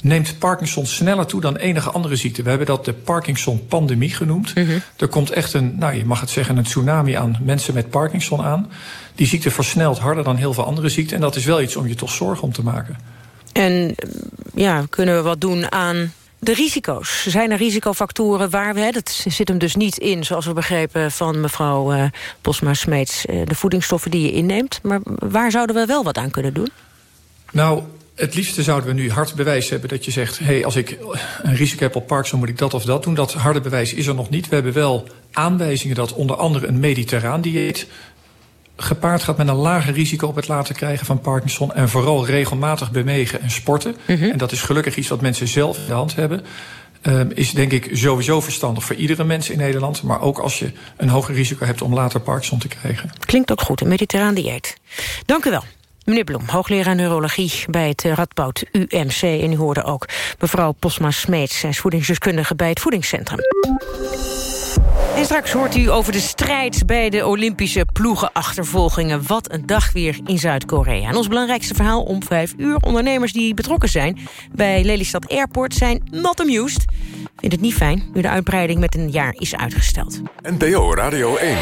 neemt Parkinson sneller toe dan enige andere ziekte. We hebben dat de Parkinson-pandemie genoemd. -hmm. Er komt echt een, nou je mag het zeggen, een tsunami aan mensen met Parkinson aan. Die ziekte versnelt harder dan heel veel andere ziekten. En dat is wel iets om je toch zorgen om te maken. En ja, kunnen we wat doen aan de risico's. Zijn er risicofactoren waar we... Dat zit hem dus niet in, zoals we begrepen van mevrouw uh, Bosma-Smeets... Uh, de voedingsstoffen die je inneemt. Maar waar zouden we wel wat aan kunnen doen? Nou, het liefste zouden we nu hard bewijs hebben dat je zegt... hey, als ik een risico heb op Parkinson moet ik dat of dat doen. Dat harde bewijs is er nog niet. We hebben wel aanwijzingen dat onder andere een mediterraan dieet... gepaard gaat met een lager risico op het laten krijgen van Parkinson. En vooral regelmatig bewegen en sporten. En dat is gelukkig iets wat mensen zelf in de hand hebben. Um, is denk ik sowieso verstandig voor iedere mens in Nederland. Maar ook als je een hoger risico hebt om later Parkinson te krijgen. Klinkt ook goed, een mediterraan dieet. Dank u wel. Meneer Bloem, hoogleraar neurologie bij het Radboud UMC. En u hoorde ook mevrouw Posma Smeets, zij is voedingsdeskundige bij het voedingscentrum. En straks hoort u over de strijd bij de Olympische ploegenachtervolgingen. Wat een dag weer in Zuid-Korea. En ons belangrijkste verhaal om vijf uur. Ondernemers die betrokken zijn bij Lelystad Airport zijn not amused. Vindt het niet fijn nu de uitbreiding met een jaar is uitgesteld. NPO Radio 1.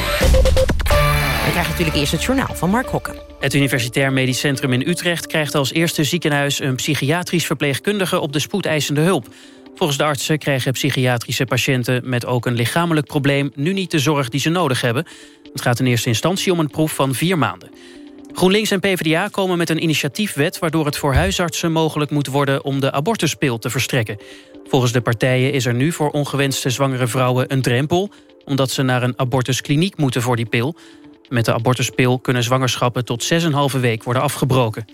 We krijgen natuurlijk eerst het journaal van Mark Hokken. Het Universitair Medisch Centrum in Utrecht krijgt als eerste ziekenhuis... een psychiatrisch verpleegkundige op de spoedeisende hulp. Volgens de artsen krijgen psychiatrische patiënten met ook een lichamelijk probleem... nu niet de zorg die ze nodig hebben. Het gaat in eerste instantie om een proef van vier maanden. GroenLinks en PvdA komen met een initiatiefwet... waardoor het voor huisartsen mogelijk moet worden om de abortuspil te verstrekken. Volgens de partijen is er nu voor ongewenste zwangere vrouwen een drempel... omdat ze naar een abortuskliniek moeten voor die pil. Met de abortuspil kunnen zwangerschappen tot 6,5 week worden afgebroken.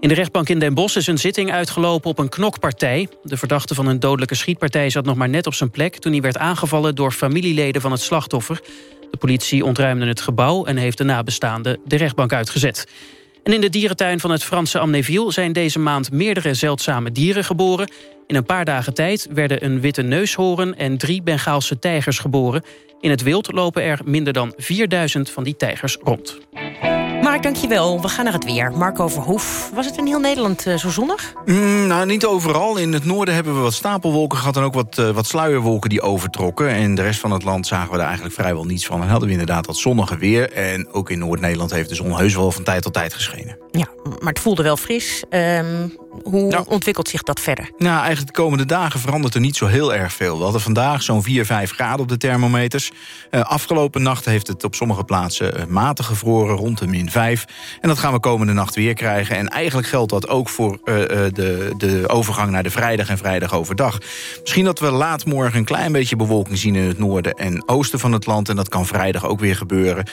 In de rechtbank in Den Bosch is een zitting uitgelopen op een knokpartij. De verdachte van een dodelijke schietpartij zat nog maar net op zijn plek... toen hij werd aangevallen door familieleden van het slachtoffer. De politie ontruimde het gebouw en heeft de nabestaanden de rechtbank uitgezet. En in de dierentuin van het Franse Amnéville zijn deze maand meerdere zeldzame dieren geboren. In een paar dagen tijd werden een witte neushoorn en drie Bengaalse tijgers geboren. In het wild lopen er minder dan 4000 van die tijgers rond. Mark, dankjewel. We gaan naar het weer. Marco Verhoef. Was het in heel Nederland uh, zo zonnig? Mm, nou, niet overal. In het noorden hebben we wat stapelwolken gehad... en ook wat, uh, wat sluierwolken die overtrokken. En de rest van het land zagen we daar eigenlijk vrijwel niets van. En hadden we inderdaad wat zonnige weer. En ook in Noord-Nederland heeft de zon heus wel van tijd tot tijd geschenen. Ja, maar het voelde wel fris. Um, hoe nou, ontwikkelt zich dat verder? Nou, eigenlijk de komende dagen verandert er niet zo heel erg veel. We hadden vandaag zo'n 4, 5 graden op de thermometers. Uh, afgelopen nacht heeft het op sommige plaatsen matig gevroren, rond de min 5. En dat gaan we komende nacht weer krijgen. En eigenlijk geldt dat ook voor uh, de, de overgang naar de vrijdag en vrijdag overdag. Misschien dat we laat morgen een klein beetje bewolking zien in het noorden en oosten van het land. En dat kan vrijdag ook weer gebeuren.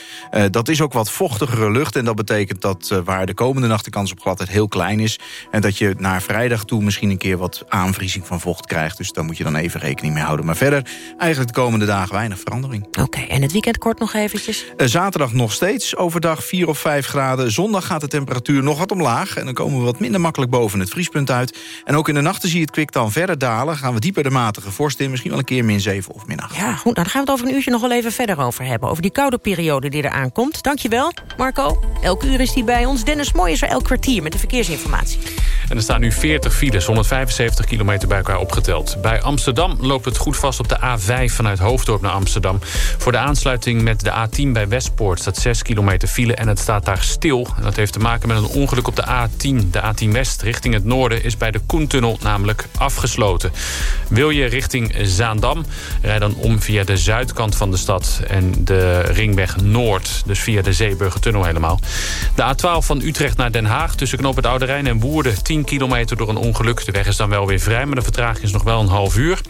dat is ook wat vochtigere lucht. En dat betekent dat waar de komende nacht de kans op gladheid heel klein is. En dat je naar vrijdag toe misschien een keer wat aanvriezing van vocht krijgt. Dus daar moet je dan even rekening mee houden. Maar verder, eigenlijk de komende dagen weinig verandering. Oké, okay, en het weekend kort nog eventjes? Zaterdag nog steeds, overdag 4 of 5 graden. Zondag gaat de temperatuur nog wat omlaag. En dan komen we wat minder makkelijk boven het vriespunt uit. En ook in de nachten zie je het kwik dan verder dalen. Gaan we dieper de matige vorst in. Misschien wel een keer min 7 of min 8. Ja, goed. Nou, daar gaan we het over een uurtje nog wel even verder over hebben. Over die koude periode die er aankomt. Dankjewel, Marco. Elke uur is die bij ons. Dennis Mooi is er elk kwartier met de verkeersinformatie. En er staan nu 40 files, 175 kilometer bij elkaar opgeteld. Bij Amsterdam loopt het goed vast op de A5 vanuit Hoofddorp naar Amsterdam. Voor de aansluiting met de A10 bij Westpoort staat 6 kilometer file en het staat daar stil. En dat heeft te maken met een ongeluk op de A10. De A10 West richting het noorden is bij de Koentunnel namelijk afgesloten. Wil je richting Zaandam, rijd dan om via de zuidkant van de stad... en de ringweg Noord, dus via de Zeeburgertunnel helemaal. De A12 van Utrecht naar Den Haag tussen Knoop het Oude Rijn en Woerden... 10 kilometer door een ongeluk. De weg is dan wel weer vrij, maar de vertraging is nog wel een half uur.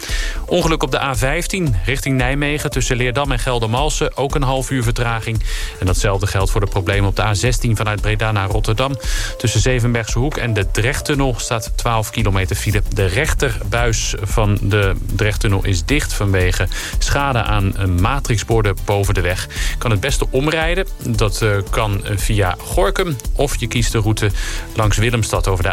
Ongeluk op de A15 richting Nijmegen tussen Leerdam en Geldermalsen. Ook een half uur vertraging. En datzelfde geldt voor de problemen op de A16 vanuit Breda naar Rotterdam. Tussen Zevenbergse Hoek en de Drechttunnel staat 12 kilometer file. De rechterbuis van de Drechttunnel is dicht vanwege schade aan matrixborden boven de weg. Kan het beste omrijden. Dat kan via Gorkum of je kiest de route langs Willemstad over de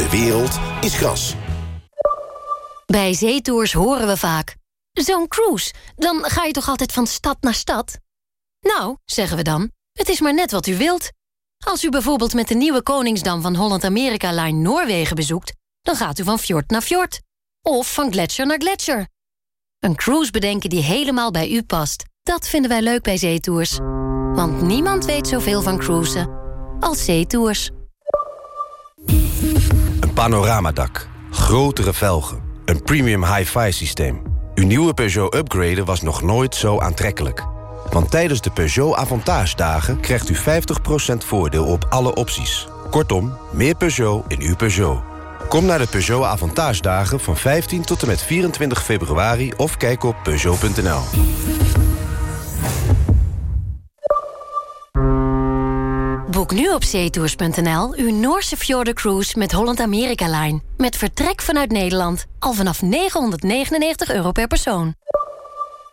De wereld is gras. Bij zeetours horen we vaak... Zo'n cruise, dan ga je toch altijd van stad naar stad? Nou, zeggen we dan, het is maar net wat u wilt. Als u bijvoorbeeld met de nieuwe Koningsdam van Holland-Amerika-Line Noorwegen bezoekt... dan gaat u van fjord naar fjord. Of van gletsjer naar gletsjer. Een cruise bedenken die helemaal bij u past. Dat vinden wij leuk bij zeetours. Want niemand weet zoveel van cruisen als zeetours. Panoramadak, grotere velgen, een premium hi-fi systeem. Uw nieuwe Peugeot upgraden was nog nooit zo aantrekkelijk. Want tijdens de Peugeot Avantage dagen krijgt u 50% voordeel op alle opties. Kortom, meer Peugeot in uw Peugeot. Kom naar de Peugeot Avantage dagen van 15 tot en met 24 februari... of kijk op Peugeot.nl. Boek nu op zeetours.nl uw Noorse Cruise met Holland America Line. Met vertrek vanuit Nederland. Al vanaf 999 euro per persoon.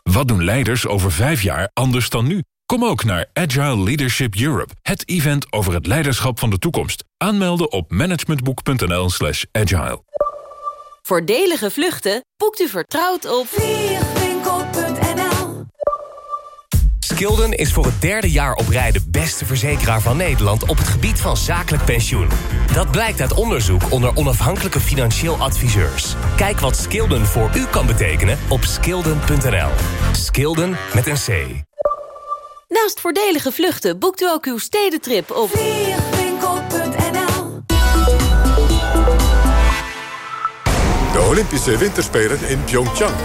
Wat doen leiders over vijf jaar anders dan nu? Kom ook naar Agile Leadership Europe, het event over het leiderschap van de toekomst. Aanmelden op managementboek.nl slash agile. Voordelige vluchten boekt u vertrouwd op Skilden is voor het derde jaar op rij de beste verzekeraar van Nederland op het gebied van zakelijk pensioen. Dat blijkt uit onderzoek onder onafhankelijke financieel adviseurs. Kijk wat Skilden voor u kan betekenen op skilden.nl. Skilden met een C. Naast voordelige vluchten boekt u ook uw stedentrip op vliegwinkel.nl De Olympische Winterspelen in Pyeongchang.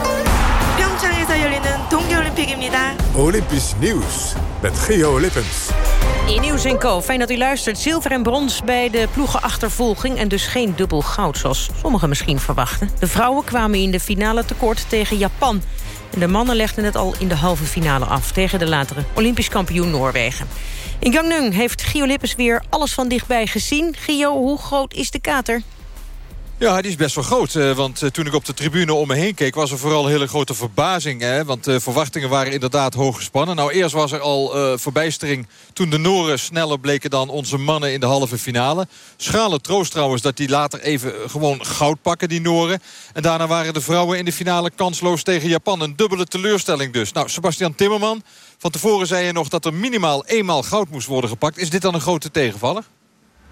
올림픽입니다. Olympisch nieuws met Geo Lippens. In Nieuws en Co. Fijn dat u luistert. Zilver en brons bij de ploegenachtervolging... en dus geen dubbel goud, zoals sommigen misschien verwachten. De vrouwen kwamen in de finale tekort tegen Japan. En de mannen legden het al in de halve finale af... tegen de latere Olympisch kampioen Noorwegen. In Gangneung heeft Gio Lippens weer alles van dichtbij gezien. Gio, hoe groot is de kater? Ja, die is best wel groot. Eh, want eh, toen ik op de tribune om me heen keek... was er vooral hele grote verbazing. Hè? Want de verwachtingen waren inderdaad hoog gespannen. Nou, eerst was er al uh, verbijstering... toen de Noren sneller bleken dan onze mannen in de halve finale. Schrale troost trouwens dat die later even gewoon goud pakken, die Noren. En daarna waren de vrouwen in de finale kansloos tegen Japan. Een dubbele teleurstelling dus. Nou, Sebastian Timmerman... Van tevoren zei je nog dat er minimaal eenmaal goud moest worden gepakt. Is dit dan een grote tegenvaller?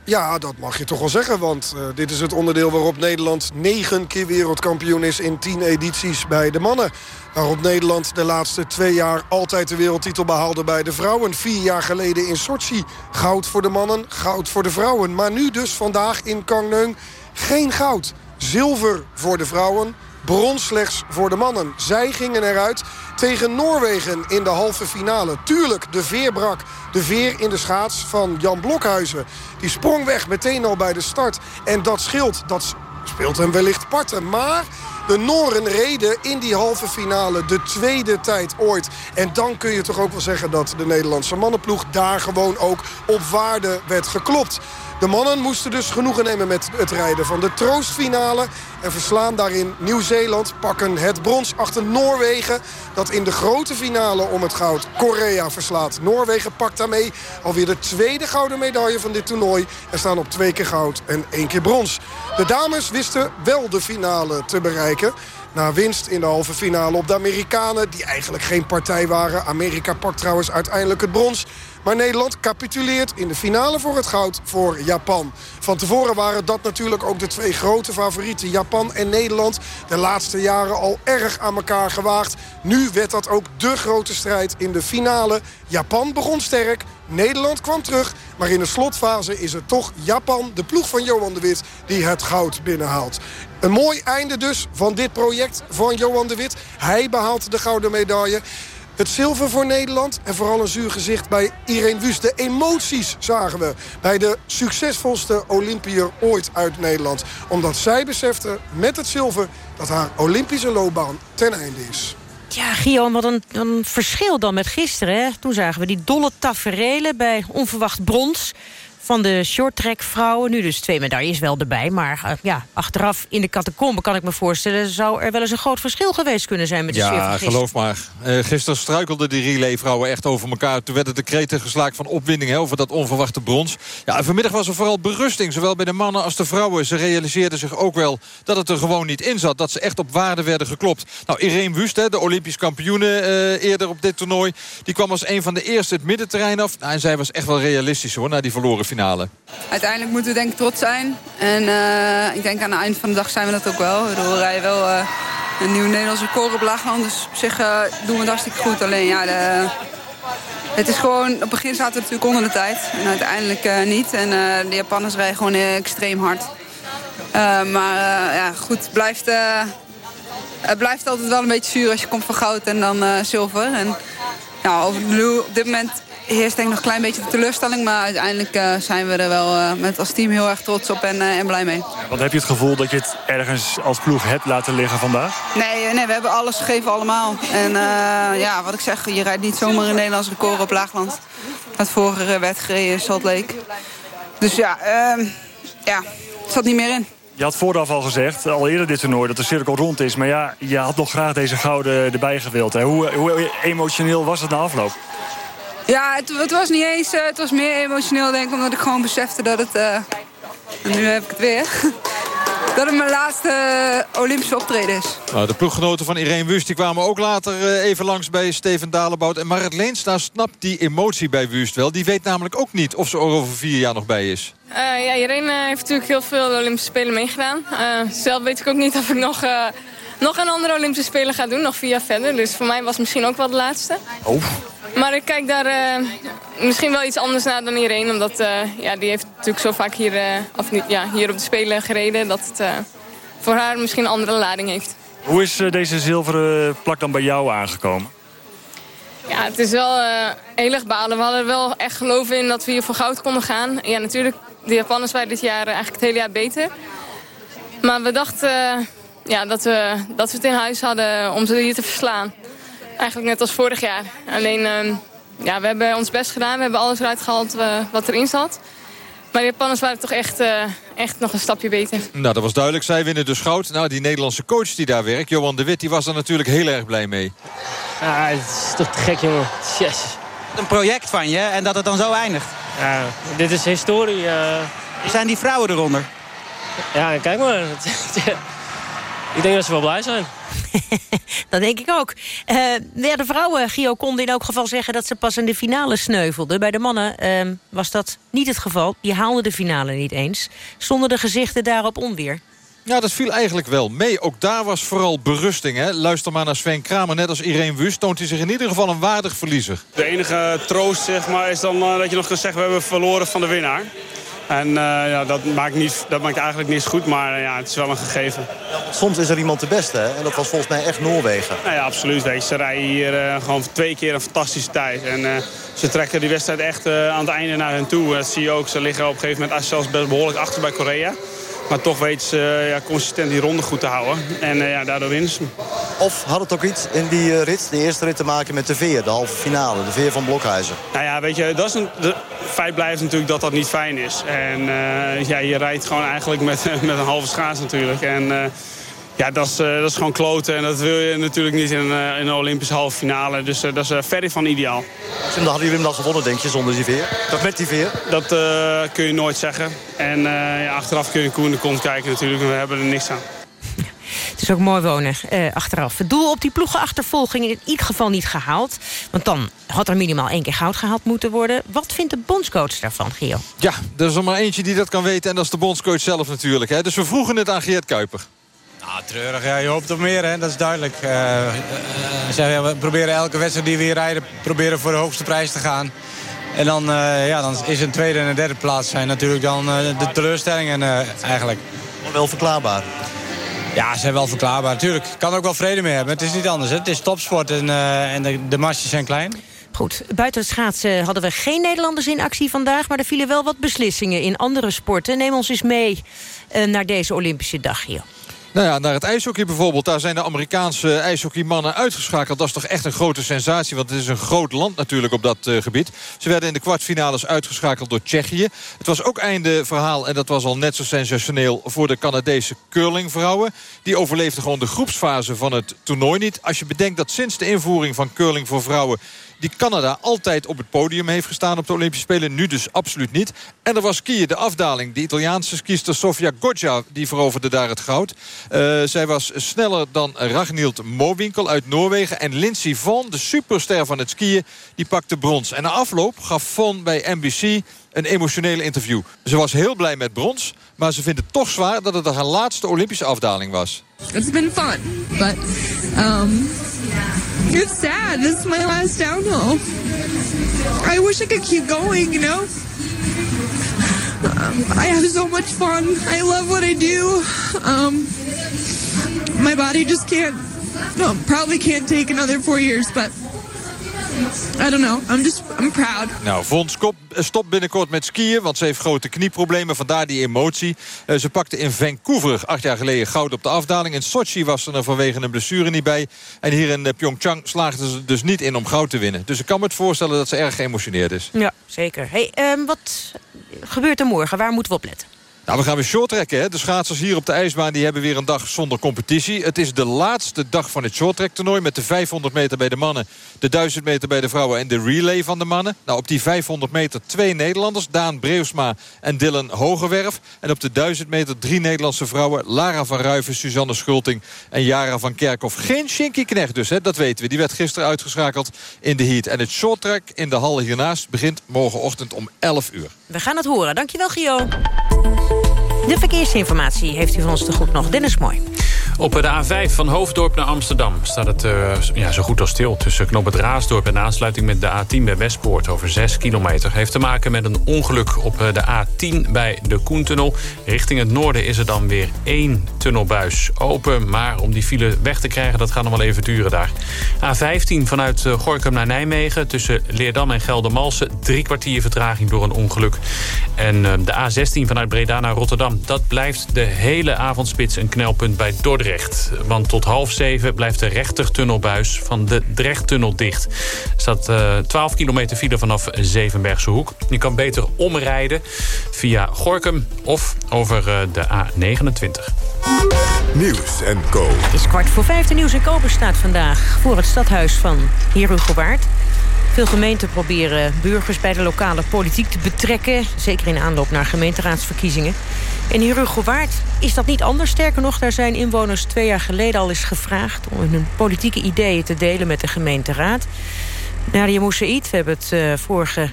Ja, dat mag je toch wel zeggen. Want uh, dit is het onderdeel waarop Nederland negen keer wereldkampioen is... in tien edities bij de mannen. Waarop Nederland de laatste twee jaar altijd de wereldtitel behaalde bij de vrouwen. Vier jaar geleden in Sochi. Goud voor de mannen, goud voor de vrouwen. Maar nu dus vandaag in Kangneung geen goud. Zilver voor de vrouwen, brons slechts voor de mannen. Zij gingen eruit tegen Noorwegen in de halve finale. Tuurlijk, de veer brak. De veer in de schaats van Jan Blokhuizen. Die sprong weg meteen al bij de start. En dat scheelt. Dat speelt hem wellicht parten. Maar de Noren reden in die halve finale de tweede tijd ooit. En dan kun je toch ook wel zeggen dat de Nederlandse mannenploeg... daar gewoon ook op waarde werd geklopt. De mannen moesten dus genoegen nemen met het rijden van de troostfinale. En verslaan daarin Nieuw-Zeeland, pakken het brons achter Noorwegen... dat in de grote finale om het goud Korea verslaat. Noorwegen pakt daarmee alweer de tweede gouden medaille van dit toernooi... en staan op twee keer goud en één keer brons. De dames wisten wel de finale te bereiken... Na winst in de halve finale op de Amerikanen, die eigenlijk geen partij waren. Amerika pakt trouwens uiteindelijk het brons. Maar Nederland capituleert in de finale voor het goud voor Japan. Van tevoren waren dat natuurlijk ook de twee grote favorieten. Japan en Nederland de laatste jaren al erg aan elkaar gewaagd. Nu werd dat ook de grote strijd in de finale. Japan begon sterk, Nederland kwam terug. Maar in de slotfase is het toch Japan, de ploeg van Johan de Wit... die het goud binnenhaalt. Een mooi einde dus van dit project van Johan de Wit. Hij behaalt de gouden medaille. Het zilver voor Nederland en vooral een zuur gezicht bij Irene Wust. De emoties zagen we bij de succesvolste Olympiër ooit uit Nederland. Omdat zij besefte met het zilver dat haar Olympische loopbaan ten einde is. Ja, Guillaume, wat een, verschil dan met gisteren. Toen zagen we die dolle taferelen bij onverwacht brons van de shorttrack vrouwen. Nu dus twee medailles wel erbij. Maar uh, ja, achteraf in de catacombe kan ik me voorstellen... zou er wel eens een groot verschil geweest kunnen zijn met de ja, Ja, geloof maar. Uh, gisteren struikelden die relayvrouwen echt over elkaar. Toen werden de kreten geslaakt van opwinding hè, over dat onverwachte brons. Ja, en vanmiddag was er vooral berusting. Zowel bij de mannen als de vrouwen. Ze realiseerden zich ook wel dat het er gewoon niet in zat. Dat ze echt op waarde werden geklopt. Nou, Irene Wust, hè, de Olympisch kampioene uh, eerder op dit toernooi... die kwam als een van de eerste het middenterrein af. Nou, en zij was echt wel realistisch hoor, na die verloren finale. Uiteindelijk moeten we denk ik trots zijn. En uh, ik denk aan het eind van de dag zijn we dat ook wel. We rijden wel uh, een nieuw Nederlands record op laagland. Dus op zich uh, doen we het hartstikke goed. Alleen ja, de, het is gewoon, op het begin zaten we natuurlijk onder de tijd. En uiteindelijk niet. En de Japanners rijden gewoon extreem hard. maar ja, goed, blijft, het blijft altijd wel een beetje zuur als je komt van goud en dan zilver. En over op dit moment heerst denk ik nog een klein beetje de teleurstelling. Maar uiteindelijk uh, zijn we er wel uh, met als team heel erg trots op en, uh, en blij mee. Want heb je het gevoel dat je het ergens als ploeg hebt laten liggen vandaag? Nee, nee we hebben alles gegeven allemaal. En ja, wat ik zeg, je rijdt niet zomaar een Nederlands record op Laagland. Het vorige werd gereden in Salt Lake. Dus ja, ehm, ja, het zat niet meer in. Je had vooraf al gezegd, al eerder dit toernooi, dat de cirkel rond is. Maar ja, je had nog graag deze gouden erbij gewild. Hè? Hoe, hoe emotioneel was het na afloop? Ja, het, het, was niet eens. Uh, het was meer emotioneel, denk ik, omdat ik gewoon besefte dat het. Uh, en nu heb ik het weer. dat het mijn laatste uh, Olympische optreden is. Nou, de ploeggenoten van Irene Wust die kwamen ook later even langs bij Steven Dalebout. En Marit Leenstra snapt die emotie bij Wust wel. Die weet namelijk ook niet of ze er over vier jaar nog bij is. ja, Irene heeft natuurlijk heel veel Olympische Spelen meegedaan. zelf weet ik ook niet of ik nog nog een andere Olympische Spelen ga doen, nog vier jaar verder. Dus voor mij was misschien ook wel de laatste. Oh. Maar ik kijk daar uh, misschien wel iets anders naar dan iedereen. Omdat uh, ja, die heeft natuurlijk zo vaak hier, uh, of niet, ja, hier op de Spelen gereden... dat het voor haar misschien een andere lading heeft. Hoe is deze zilveren plak dan bij jou aangekomen? Ja, het is wel heel erg balen. We hadden wel echt geloven in dat we hier voor goud konden gaan. Ja, natuurlijk, de Japanners waren dit jaar eigenlijk het hele jaar beter. Maar we dachten ja, dat, we, dat we het in huis hadden om ze hier te verslaan. Eigenlijk net als vorig jaar. Alleen, uh, ja, we hebben ons best gedaan. We hebben alles eruit gehaald uh, wat erin zat. Maar de Japanners waren toch echt, uh, echt nog een stapje beter. Nou, dat was duidelijk. Zij winnen dus goud. Nou, die Nederlandse coach die daar werkt, Johan de Wit, die was er natuurlijk heel erg blij mee. Ja, het is toch te gek, jongen. Yes. Een project van je en dat het dan zo eindigt. Ja, dit is historie. Zijn die vrouwen eronder? Ja, kijk maar. Ik denk dat ze wel blij zijn. dat denk ik ook. Uh, ja, de vrouwen, Gio, konden in elk geval zeggen... dat ze pas in de finale sneuvelden. Bij de mannen uh, was dat niet het geval. Die haalden de finale niet eens. Stonden de gezichten daarop onweer? Ja, dat viel eigenlijk wel mee. Ook daar was vooral berusting. Hè? Luister maar naar Sven Kramer. Net als Irene Wust toont hij zich in ieder geval een waardig verliezer. De enige troost zeg maar, is dan uh, dat je nog kan zeggen... we hebben verloren van de winnaar. En uh, ja, dat, maakt niet, dat maakt eigenlijk niets goed, maar uh, ja, het is wel een gegeven. Soms is er iemand de beste, hè? en dat was volgens mij echt Noorwegen. Nou ja, absoluut. Weet je. Ze rijden hier uh, gewoon twee keer een fantastische tijd. En ze trekken die wedstrijd echt aan het einde naar hen toe. Dat zie je ook. Ze liggen op een gegeven moment zelfs best behoorlijk achter bij Korea. Maar toch weet ze ja, consistent die ronde goed te houden. En ja, daardoor winnen ze. Of had het ook iets in die rit, de eerste rit te maken met de veer, de halve finale, de veer van Blokhuizen? Nou ja, weet je, dat is een, de, feit blijft natuurlijk dat dat niet fijn is. En ja, je rijdt gewoon eigenlijk met, met een halve schaats natuurlijk. En ja, dat is, uh, dat is gewoon kloten. En dat wil je natuurlijk niet in een, in een Olympische halve finale. Dus dat is verre van ideaal. Dan hadden jullie hem dan gewonnen, denk je, zonder die veer? Dat met die veer? Dat kun je nooit zeggen. En ja, achteraf kun je koen de kont kijken natuurlijk. En we hebben er niks aan. Het is ook mooi wonen uh, achteraf. Het doel op die ploegenachtervolging in ieder geval niet gehaald. Want dan had er minimaal één keer goud gehaald moeten worden. Wat vindt de bondscoach daarvan, Gio? Ja, er is er maar eentje die dat kan weten. En dat is de bondscoach zelf natuurlijk. Hè. Dus we vroegen het aan Geert Kuiper. Nou, treurig. Ja, je hoopt op meer, hè? dat is duidelijk. Uh, uh, we proberen elke wedstrijd die we hier rijden... proberen voor de hoogste prijs te gaan. En dan, uh, ja, dan is een tweede en een derde plaats zijn natuurlijk dan de teleurstellingen eigenlijk. Wel verklaarbaar. Ja, ze zijn wel verklaarbaar. Natuurlijk, kan ook wel vrede mee hebben. Het is niet anders. Hè? Het is topsport en, uh, en de, de marsjes zijn klein. Goed, buiten het schaatsen hadden we geen Nederlanders in actie vandaag... maar er vielen wel wat beslissingen in andere sporten. Neem ons eens mee uh, naar deze Olympische dag hier. Nou ja, naar het ijshockey bijvoorbeeld. Daar zijn de Amerikaanse ijshockeymannen uitgeschakeld. Dat is toch echt een grote sensatie. Want het is een groot land natuurlijk op dat uh, gebied. Ze werden in de kwartfinales uitgeschakeld door Tsjechië. Het was ook einde verhaal. En dat was al net zo sensationeel voor de Canadese curlingvrouwen. Die overleefden gewoon de groepsfase van het toernooi niet. Als je bedenkt dat sinds de invoering van curling voor vrouwen die Canada altijd op het podium heeft gestaan op de Olympische Spelen. Nu dus absoluut niet. En er was skiën, de afdaling. De Italiaanse skiester Sofia Goggia die veroverde daar het goud. Uh, zij was sneller dan Ragnhild Mowinkel uit Noorwegen. En Lindsey Vonn, de superster van het skiën, die pakte brons. En na afloop gaf Vonn bij NBC een emotionele interview. Ze was heel blij met brons, maar ze vindt het toch zwaar dat het haar laatste Olympische afdaling was. It's been fun, but um, it's sad. This is my last downhill. I wish I could keep going, you know? Um, I have so much fun. I love what I do. Um, my body just can't, no, probably can't take another four years, but I don't know. I'm just, I'm proud. Nou, Vons eh, stopt binnenkort met skiën, want ze heeft grote knieproblemen. Vandaar die emotie. Eh, ze pakte in Vancouver acht jaar geleden goud op de afdaling. In Sochi was ze er vanwege een blessure niet bij. En hier in eh, Pyeongchang slaagde ze dus niet in om goud te winnen. Dus ik kan me het voorstellen dat ze erg geëmotioneerd is. Ja, zeker. Hey, ehm, wat gebeurt er morgen? Waar moeten we op letten? Nou, we gaan weer shorttrekken. Hè? De schaatsers hier op de ijsbaan die hebben weer een dag zonder competitie. Het is de laatste dag van het shorttrack-toernooi... met de 500 meter bij de mannen, de 1000 meter bij de vrouwen... en de relay van de mannen. Nou, op die 500 meter twee Nederlanders. Daan Breusma en Dylan Hogewerf. En op de 1000 meter drie Nederlandse vrouwen. Lara van Ruiven, Suzanne Schulting en Jara van Kerkhoff. Geen Shinky Knecht dus, hè? dat weten we. Die werd gisteren uitgeschakeld in de heat. En het shorttrack in de hal hiernaast begint morgenochtend om 11 uur. We gaan het horen. Dankjewel, Gio. De verkeersinformatie heeft u van ons te goed nog. Dennis Mooi. Op de A5 van Hoofddorp naar Amsterdam staat het uh, ja, zo goed als stil... tussen Knop en aansluiting met de A10 bij Westpoort... over 6 kilometer. Heeft te maken met een ongeluk op de A10 bij de Koentunnel. Richting het noorden is er dan weer één tunnelbuis open. Maar om die file weg te krijgen, dat gaat nog wel even duren daar. A15 vanuit Gorkum naar Nijmegen... tussen Leerdam en Geldermalsen... drie kwartier vertraging door een ongeluk. En de A16 vanuit Breda naar Rotterdam... dat blijft de hele avondspits een knelpunt bij Dordrecht. Want tot half zeven blijft de rechtertunnelbuis van de Drechttunnel dicht. Er staat uh, 12 kilometer file vanaf Zevenbergse Hoek. Je kan beter omrijden via Gorkum of over uh, de A29. Nieuws en Co. Het is kwart voor vijf. De Nieuws en Co bestaat vandaag voor het stadhuis van Herugewaard. Veel gemeenten proberen burgers bij de lokale politiek te betrekken. Zeker in aanloop naar gemeenteraadsverkiezingen. In Herugewaard is dat niet anders. Sterker nog, daar zijn inwoners twee jaar geleden al eens gevraagd... om hun politieke ideeën te delen met de gemeenteraad. Nadia Moussaïd, we hebben het uh, vorige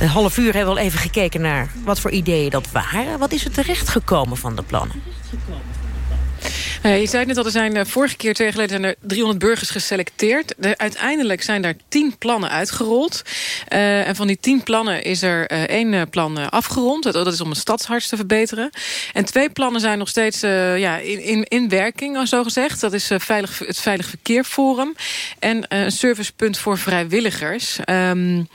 uh, half uur hebben we al even gekeken naar... wat voor ideeën dat waren. Wat is er terechtgekomen van de plannen? Uh, je zei net al, er zijn uh, vorige keer, twee geleden... er 300 burgers geselecteerd. De, uiteindelijk zijn daar 10 plannen uitgerold. Uh, en van die 10 plannen is er één plan afgerond. Dat, dat, is om het stadsharts te verbeteren. En twee plannen zijn nog steeds ja, in, in, in werking, zo gezegd. Dat is veilig, het Veilig Verkeer Forum. En een servicepunt voor vrijwilligers. Um,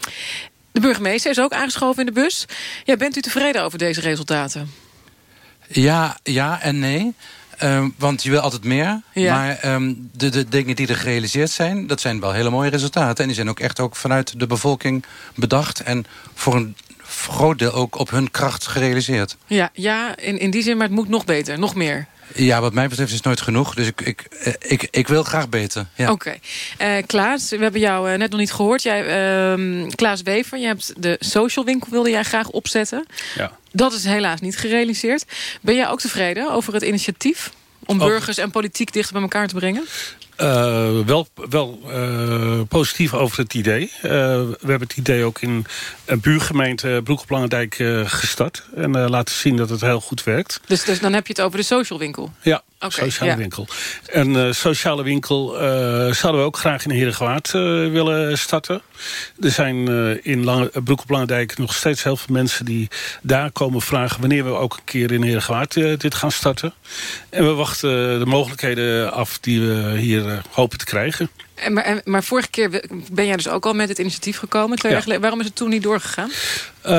de burgemeester is ook aangeschoven in de bus. Ja, bent u tevreden over deze resultaten? Ja, ja en nee. Um, want je wil altijd meer. Ja. Maar um, de, de dingen die er gerealiseerd zijn... dat zijn wel hele mooie resultaten. En die zijn ook echt ook vanuit de bevolking bedacht. En voor een groot deel ook op hun kracht gerealiseerd. Ja, ja in, in die zin, maar het moet nog beter, nog meer. Ja, wat mij betreft is het nooit genoeg. Dus ik, ik, ik, ik wil graag beter. Ja. Oké. Okay. Uh, Klaas, we hebben jou uh, net nog niet gehoord. Jij, uh, Klaas Wever, je hebt de social winkel wilde jij graag opzetten. Ja. Dat is helaas niet gerealiseerd. Ben jij ook tevreden over het initiatief... om burgers en politiek dichter bij elkaar te brengen? Uh, wel wel uh, positief over het idee. Uh, we hebben het idee ook in een buurgemeente Broekplanendijk gestart. En laten zien dat het heel goed werkt. Dus, dus dan heb je het over de social winkel? Ja, okay, sociale ja. winkel. En sociale winkel zouden we ook graag in Herengewaard willen starten. Er zijn in Broekplanendijk nog steeds heel veel mensen die daar komen vragen... wanneer we ook een keer in Herengewaard dit gaan starten. En we wachten de mogelijkheden af die we hier uh, hopen te krijgen. En maar, en, maar vorige keer ben jij dus ook al met het initiatief gekomen. Twee Ja. jaar geleden. Waarom is het toen niet doorgegaan? Uh,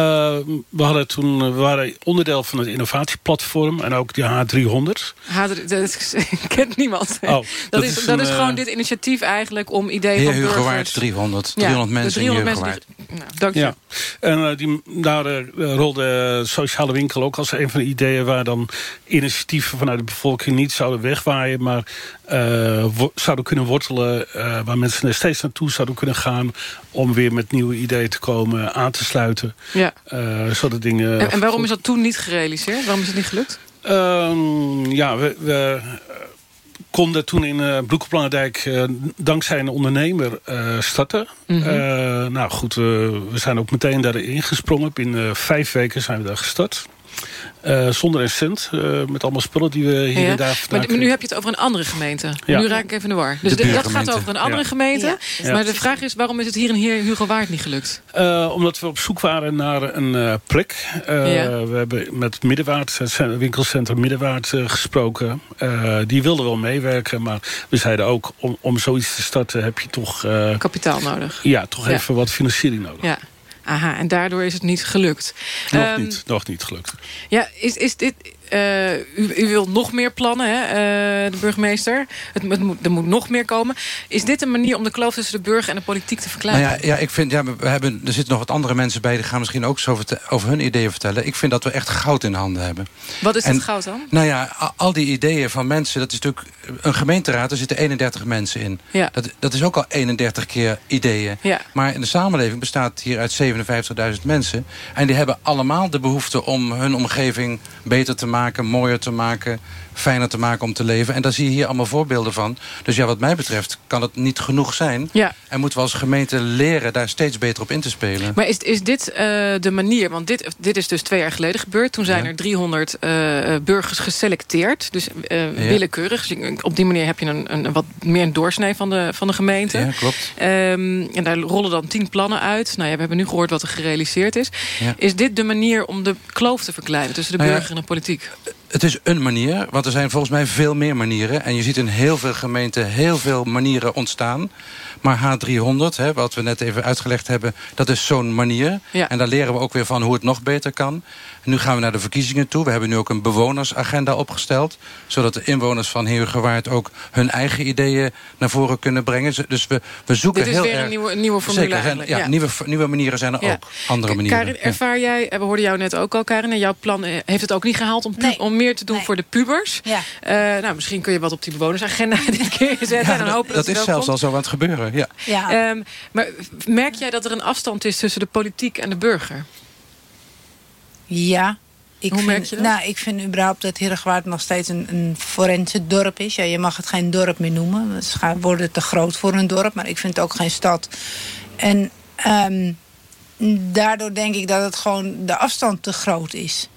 we, hadden toen, we waren onderdeel van het innovatieplatform en ook die H300. Ha, dat, dat kent niemand. Oh, dat, dat is, is dat een, is gewoon eh, dit initiatief eigenlijk om ideeën Heer van burgers... Hugowaard 300. Ja, 300 de mensen 300 in mensen die- nou, dank je. Ja, en uh, die, daar uh, rolde sociale winkel ook als een van de ideeën... waar dan initiatieven vanuit de bevolking niet zouden wegwaaien... maar uh, zouden kunnen wortelen, uh, waar mensen er steeds naartoe zouden kunnen gaan... om weer met nieuwe ideeën te komen, aan te sluiten. Ja. Uh, zodat dingen... En, en waarom is dat toen niet gerealiseerd? Waarom is het niet gelukt? Um, ja, we, we konden toen in uh, Broekplanendijk uh, dankzij een ondernemer uh, starten. Mhm. nou goed, we zijn ook meteen daarin gesprongen. Binnen vijf weken zijn we daar gestart. Uh, zonder een cent. Uh, met allemaal spullen die we hier ja. en daar maar, maar, nu heb je het over een andere gemeente. Ja. Nu raak ik even in de war. Dus de dat gaat over een andere gemeente. Maar de vraag is, waarom is het hier in hier Hugo Waard niet gelukt? Uh, omdat we op zoek waren naar een plek. We hebben met Middenwaard, het winkelcentrum Middenwaard gesproken. die wilden wel meewerken. Maar we zeiden ook, om, om zoiets te starten heb je toch... Kapitaal nodig. Ja, toch even wat financiering nodig. Ja. Aha, en daardoor is het niet gelukt. Nog, um, niet, nog niet gelukt. Ja, is, is dit... Uh, u, u wilt nog meer plannen, hè, uh, de burgemeester. Het, het moet, er moet nog meer komen. Is dit een manier om de kloof tussen de burger en de politiek te verkleinen? Nou ja, ja, ik vind, ja, we hebben, er zitten nog wat andere mensen bij... die gaan misschien ook zo over, over hun ideeën vertellen. Ik vind dat we echt goud in handen hebben. Wat is en, dat goud dan? Nou ja, al die ideeën van mensen... dat is natuurlijk een gemeenteraad, er zitten 31 mensen in. Ja. Dat, dat is ook al 31 keer ideeën. Ja. Maar in de samenleving bestaat hier uit 57.000 mensen. En die hebben allemaal de behoefte om hun omgeving beter te maken... mooier te maken, fijner te maken om te leven. En daar zie je hier allemaal voorbeelden van. Dus ja, wat mij betreft kan het niet genoeg zijn. Ja. En moeten we als gemeente leren daar steeds beter op in te spelen. Maar is, is dit uh, de manier? Want dit, dit is dus twee jaar geleden gebeurd. Toen zijn Ja. er 300 uh, burgers geselecteerd. Dus uh, Ja. willekeurig. Dus op die manier heb je een, een, wat meer een doorsnee van de, van de gemeente. Ja, klopt. Um, en daar rollen dan tien plannen uit. Nou ja, we hebben nu gehoord wat er gerealiseerd is. Ja. Is dit de manier om de kloof te verkleinen tussen de Nou burger en de politiek? Het is een manier, want er zijn volgens mij veel meer manieren. En je ziet in heel veel gemeenten heel veel manieren ontstaan. Maar H300, hè, wat we net even uitgelegd hebben... dat is zo'n manier. Ja. En daar leren we ook weer van hoe het nog beter kan. En nu gaan we naar de verkiezingen toe. We hebben nu ook een bewonersagenda opgesteld. Zodat de inwoners van Heergewaard ook hun eigen ideeën naar voren kunnen brengen. Dus we, we zoeken Dit is heel weer erg... een nieuwe, nieuwe formule Zeker, eigenlijk. ja, Nieuwe, nieuwe manieren zijn er Ja. ook. Andere manieren. Karin, ervaar jij, we hoorden jou net ook al, Karin... en jouw plan eh, heeft het ook niet gehaald om, om meer te doen voor de pubers. Ja. Eh, nou, misschien kun je wat op die bewonersagenda dit keer zetten. Ja, en dan hopen dat, dat is zelfs al zo aan het gebeuren. Ja. Ja. Ehm, maar merk jij dat er een afstand is tussen de politiek en de burger? Ja. Ik Hoe vind, merk je dat? Nou, ik vind überhaupt dat Heergewaard nog steeds een, een forense dorp is. Ja, je mag het geen dorp meer noemen. Het gaat- worden te groot voor een dorp. Maar ik vind het ook geen stad. En ehm, daardoor denk ik dat het gewoon de afstand te groot is.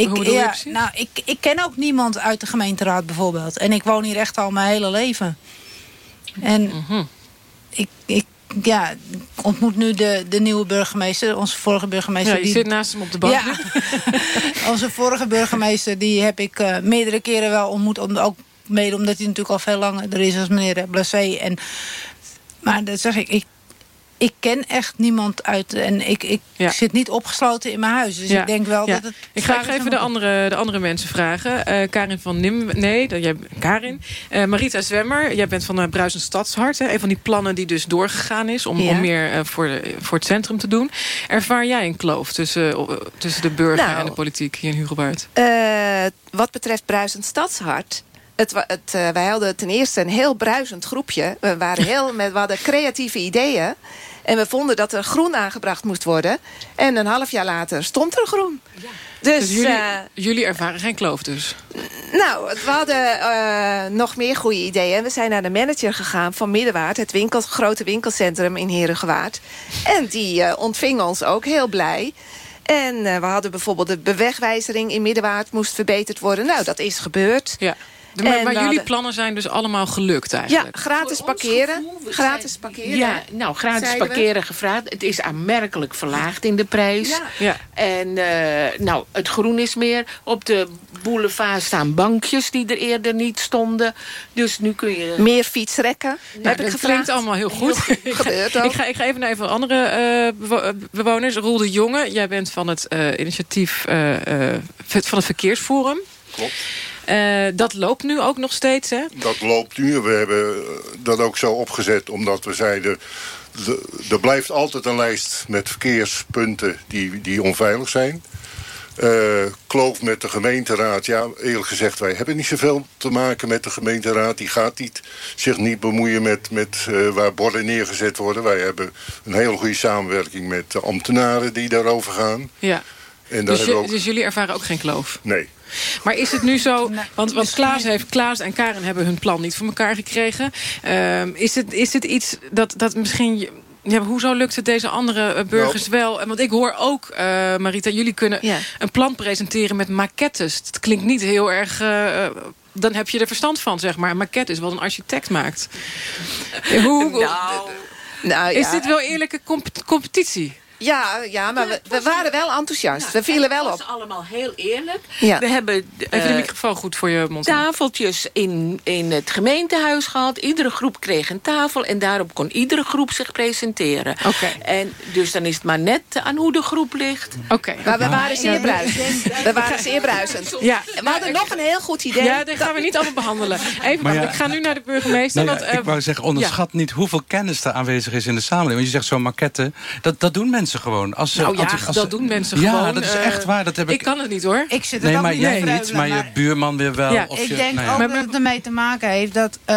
Ik, ja, nou, ik, ik ken ook niemand uit de gemeenteraad bijvoorbeeld. En ik woon hier echt al mijn hele leven. En Mhm. ik, ik, ja, ik ontmoet nu de, de nieuwe burgemeester, onze vorige burgemeester. Ja, je die- zit naast hem op de bank. Ja, onze vorige burgemeester die heb ik eh, meerdere keren wel ontmoet. Om, ook mede omdat hij natuurlijk al veel langer er is als meneer Blasé. En Maar dat zeg ik, ik, ik ken echt niemand uit... en ik, ik zit niet opgesloten in mijn huis. Dus Ja. ik denk wel Ja. dat het... Ik ga even de andere, de andere mensen vragen. Eh, Karin van Nim... Nee, dat, jij, Karin. Eh, Marita Zwemmer, jij bent van uh, Bruisen Stadshart. Hè, een van die plannen die dus doorgegaan is... om, om meer eh, voor, de, voor het centrum te doen. Ervaar jij een kloof tussen, eh, tussen de burger Nou. en de politiek hier in Hugelbaard? Eh, wat betreft Bruisend Stadshart. Het, het, eh, wij hadden ten eerste een heel bruisend groepje. We, waren heel, met, we hadden creatieve ideeën. En we vonden dat er groen aangebracht moest worden. En een half jaar later stond er groen. Dus, Dus jullie, eh, jullie ervaren geen kloof dus? nou, we hadden eh, nog meer goede ideeën. En we zijn naar de manager gegaan van Middenwaard. Het winkel, grote winkelcentrum in Herengewaard. En die eh, ontving ons ook heel blij. En eh, we hadden bijvoorbeeld de bewegwijzering in Middenwaard moest verbeterd worden. Nou, dat is gebeurd. Ja. De- maar En maar we jullie hadden- plannen zijn dus allemaal gelukt eigenlijk? Ja, gratis parkeren. Gratis parkeren. Ja, nou, gratis parkeren gevraagd. Het is aanmerkelijk verlaagd in de prijs. Ja. Ja. En eh, nou, het groen is meer. Op de boulevard staan bankjes die er eerder niet stonden. Dus nu kun je... Meer fietsrekken, Nou, heb ik dat gevraagd. klinkt allemaal heel goed. ik, ga, Gebeurt ook. ik, ga, ik ga even naar even andere eh, bewo- eh, bewoners. Roel de Jonge, jij bent van het eh, initiatief eh, eh, van het Verkeersforum. Klopt. Eh, dat loopt nu ook nog steeds, hè? Dat loopt nu. We hebben eh, dat ook zo opgezet omdat we zeiden... de- er blijft altijd een lijst met verkeerspunten die, die onveilig zijn. Eh, kloof met de gemeenteraad. Ja, eerlijk gezegd, wij hebben niet zoveel te maken met de gemeenteraad. Die gaat niet, zich niet bemoeien met, met waar borden neergezet worden. Wij hebben een hele goede samenwerking met de ambtenaren die daarover gaan. Ja. En daar Dus, hebben we ook... dus jullie ervaren ook geen kloof? Nee. Maar is het nu zo... Want, want Klaas, heeft, Klaas en Karen hebben hun plan niet voor elkaar gekregen. Ehm, is, het, is het iets dat, dat misschien... je- Ja, maar hoezo lukt het deze andere uh, burgers nou. wel? Want ik hoor ook, uh, Marita, jullie kunnen ja. een plan presenteren met maquettes. Het klinkt niet heel erg... Uh, dan heb je er verstand van, zeg maar. Een maquette is wat een architect maakt. Hoe, nou, nou, ja. Is dit wel eerlijke comp competitie? Ja, ja maar we, we waren wel enthousiast. we vielen wel op. Het was allemaal heel eerlijk. Ja. We hebben Even de microfoon goed voor je mond. Tafeltjes in, in het gemeentehuis gehad. Iedere groep kreeg een tafel. En daarop kon iedere groep zich presenteren. Oké. En dus dan is het maar net aan hoe de groep ligt. Oké. Maar we waren zeer bruisend. We waren zeer bruisend. Ja. We hadden nog een heel goed idee. Ja, dat gaan we niet allemaal behandelen. Even, ja, ik ga nu naar de burgemeester. Nou want, ik wou zeggen, onderschat niet hoeveel kennis er aanwezig is in de samenleving. Want je zegt zo'n maquette, dat, dat doen mensen gewoon. Als, nou ja, als, als, dat doen mensen ja, gewoon. Ja, dat is echt waar. Dat heb ik, ik kan het niet hoor. Ik zit er nee, maar niet jij niet, maar je buurman weer wel. Ja, of ik je, denk nou ja. ook dat het ermee te maken heeft dat uh,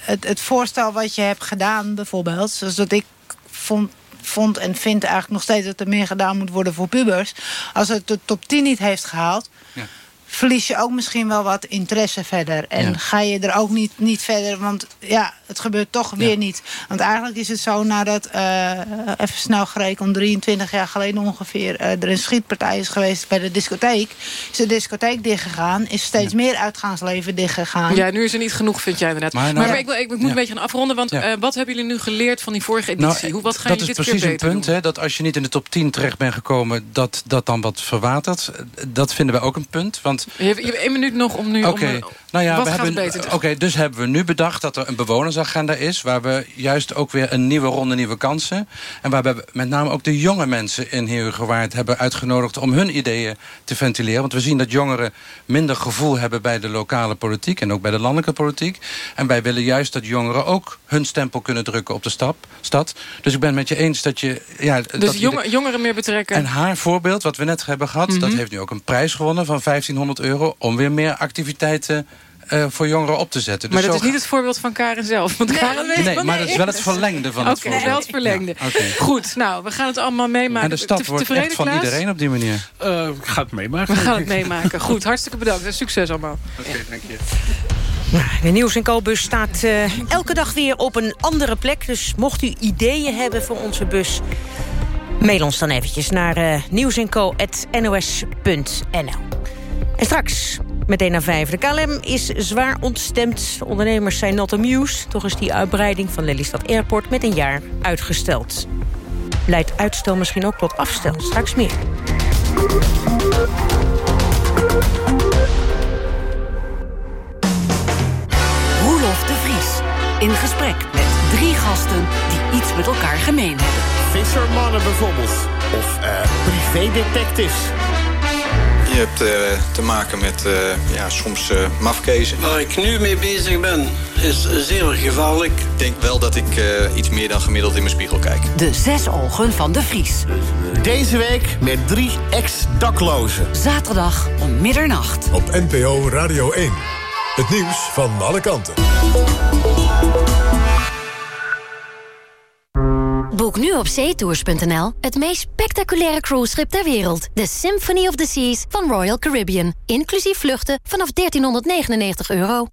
het, het voorstel wat je hebt gedaan, bijvoorbeeld, zoals dat ik vond vond en vind eigenlijk nog steeds dat er meer gedaan moet worden voor pubers. Als het de top 10 niet heeft gehaald. Verlies je ook misschien wel wat interesse verder. En ja. ga je er ook niet, niet verder, want ja, het gebeurt toch weer ja. niet. Want eigenlijk is het zo nadat, uh, even snel gerekend, 23 jaar geleden ongeveer... Uh, er een schietpartij is geweest bij de discotheek. Is de discotheek dichtgegaan, is steeds meer uitgaansleven dichtgegaan. Ja, nu is er niet genoeg, vind jij inderdaad. Maar, nou, maar ik, wil, ik, moet een beetje gaan afronden, want wat hebben jullie nu geleerd van die vorige editie? Nou, Hoe, wat gaan dat jullie is dit precies keer een beter punt, hè, dat als je niet in de top 10 terecht bent gekomen... dat dat dan wat verwatert. Dat vinden wij ook een punt, want... Je hebt, je hebt één minuut nog om nu... Oké, okay. Nou ja, wat we gaat hebben, beter Oké, okay, dus hebben we nu bedacht dat er een bewonersagenda is... waar we juist ook weer een nieuwe ronde, nieuwe kansen... en waar we met name ook de jonge mensen in Heerhugowaard hebben uitgenodigd... om hun ideeën te ventileren. Want we zien dat jongeren minder gevoel hebben bij de lokale politiek... en ook bij de landelijke politiek. En wij willen juist dat jongeren ook hun stempel kunnen drukken op de stap, stad. Dus ik ben het met je eens dat je... Ja, dus dat jonge, je, jongeren meer betrekken. En haar voorbeeld, wat we net hebben gehad... Mm -hmm. dat heeft nu ook een prijs gewonnen van 1500 euro... om weer meer activiteiten uh, voor jongeren op te zetten. Dus maar dat is niet het voorbeeld van Karen zelf. Want nee, Karen weet nee maar dat is wel het verlengde van het voorbeeld. wel het verlengde. Ja, okay. Goed, nou, we gaan het allemaal meemaken. En de stad te, wordt tevreden, echt van Klaas? iedereen op die manier. Uh, ik ga het meemaken. We gaan het meemaken. Goed, hartstikke bedankt. En succes allemaal. Oké, okay, dank je. De Nieuws- en Co-bus staat uh, elke dag weer op een andere plek. Dus mocht u ideeën hebben voor onze bus... mail ons dan eventjes naar uh, nieuwsenco.nos.nl. En straks, meteen na vijf. De KLM is zwaar ontstemd. Ondernemers zijn not amused. Toch is die uitbreiding van Lelystad Airport met een jaar uitgesteld. Leidt uitstel misschien ook tot afstel. Straks meer. Roelof de Vries. In gesprek met drie gasten die iets met elkaar gemeen hebben. Vissermannen bijvoorbeeld. Of uh, privédetectives. Je hebt uh, te maken met uh, ja, soms uh, mafkezen. Waar ik nu mee bezig ben, is zeer gevaarlijk. Ik denk wel dat ik iets meer dan gemiddeld in mijn spiegel kijk. De zes ogen van de Vries. Deze week met drie ex-daklozen. Zaterdag om middernacht. Op NPO Radio 1. Het nieuws van alle kanten. Boek nu op zeetours.nl het meest spectaculaire cruiseschip ter wereld. De Symphony of the Seas van Royal Caribbean. Inclusief vluchten vanaf 1399 euro.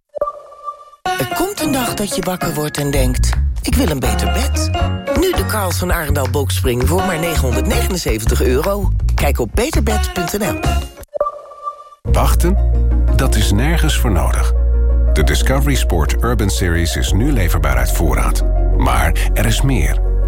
Er komt een dag dat je wakker wordt en denkt... ik wil een beter bed. Nu de Karls van Arendal Boxspring voor maar 979 euro. Kijk op beterbed.nl. Wachten? Dat is nergens voor nodig. De Discovery Sport Urban Series is nu leverbaar uit voorraad. Maar er is meer.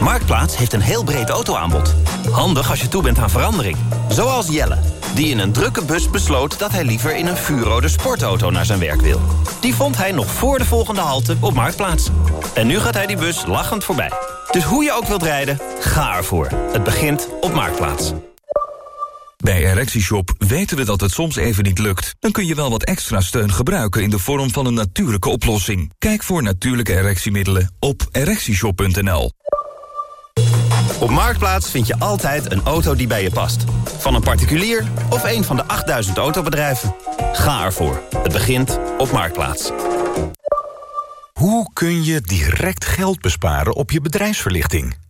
Marktplaats heeft een heel breed autoaanbod. Handig als je toe bent aan verandering. Zoals Jelle, die in een drukke bus besloot... dat hij liever in een vuurrode sportauto naar zijn werk wil. Die vond hij nog voor de volgende halte op Marktplaats. En nu gaat hij die bus lachend voorbij. Dus hoe je ook wilt rijden, ga ervoor. Het begint op Marktplaats. Bij ErectieShop weten we dat het soms even niet lukt. Dan kun je wel wat extra steun gebruiken in de vorm van een natuurlijke oplossing. Kijk voor natuurlijke erectiemiddelen op ErectieShop.nl. Op Marktplaats vind je altijd een auto die bij je past. Van een particulier of een van de 8000 autobedrijven. Ga ervoor. Het begint op Marktplaats. Hoe kun je direct geld besparen op je bedrijfsverlichting?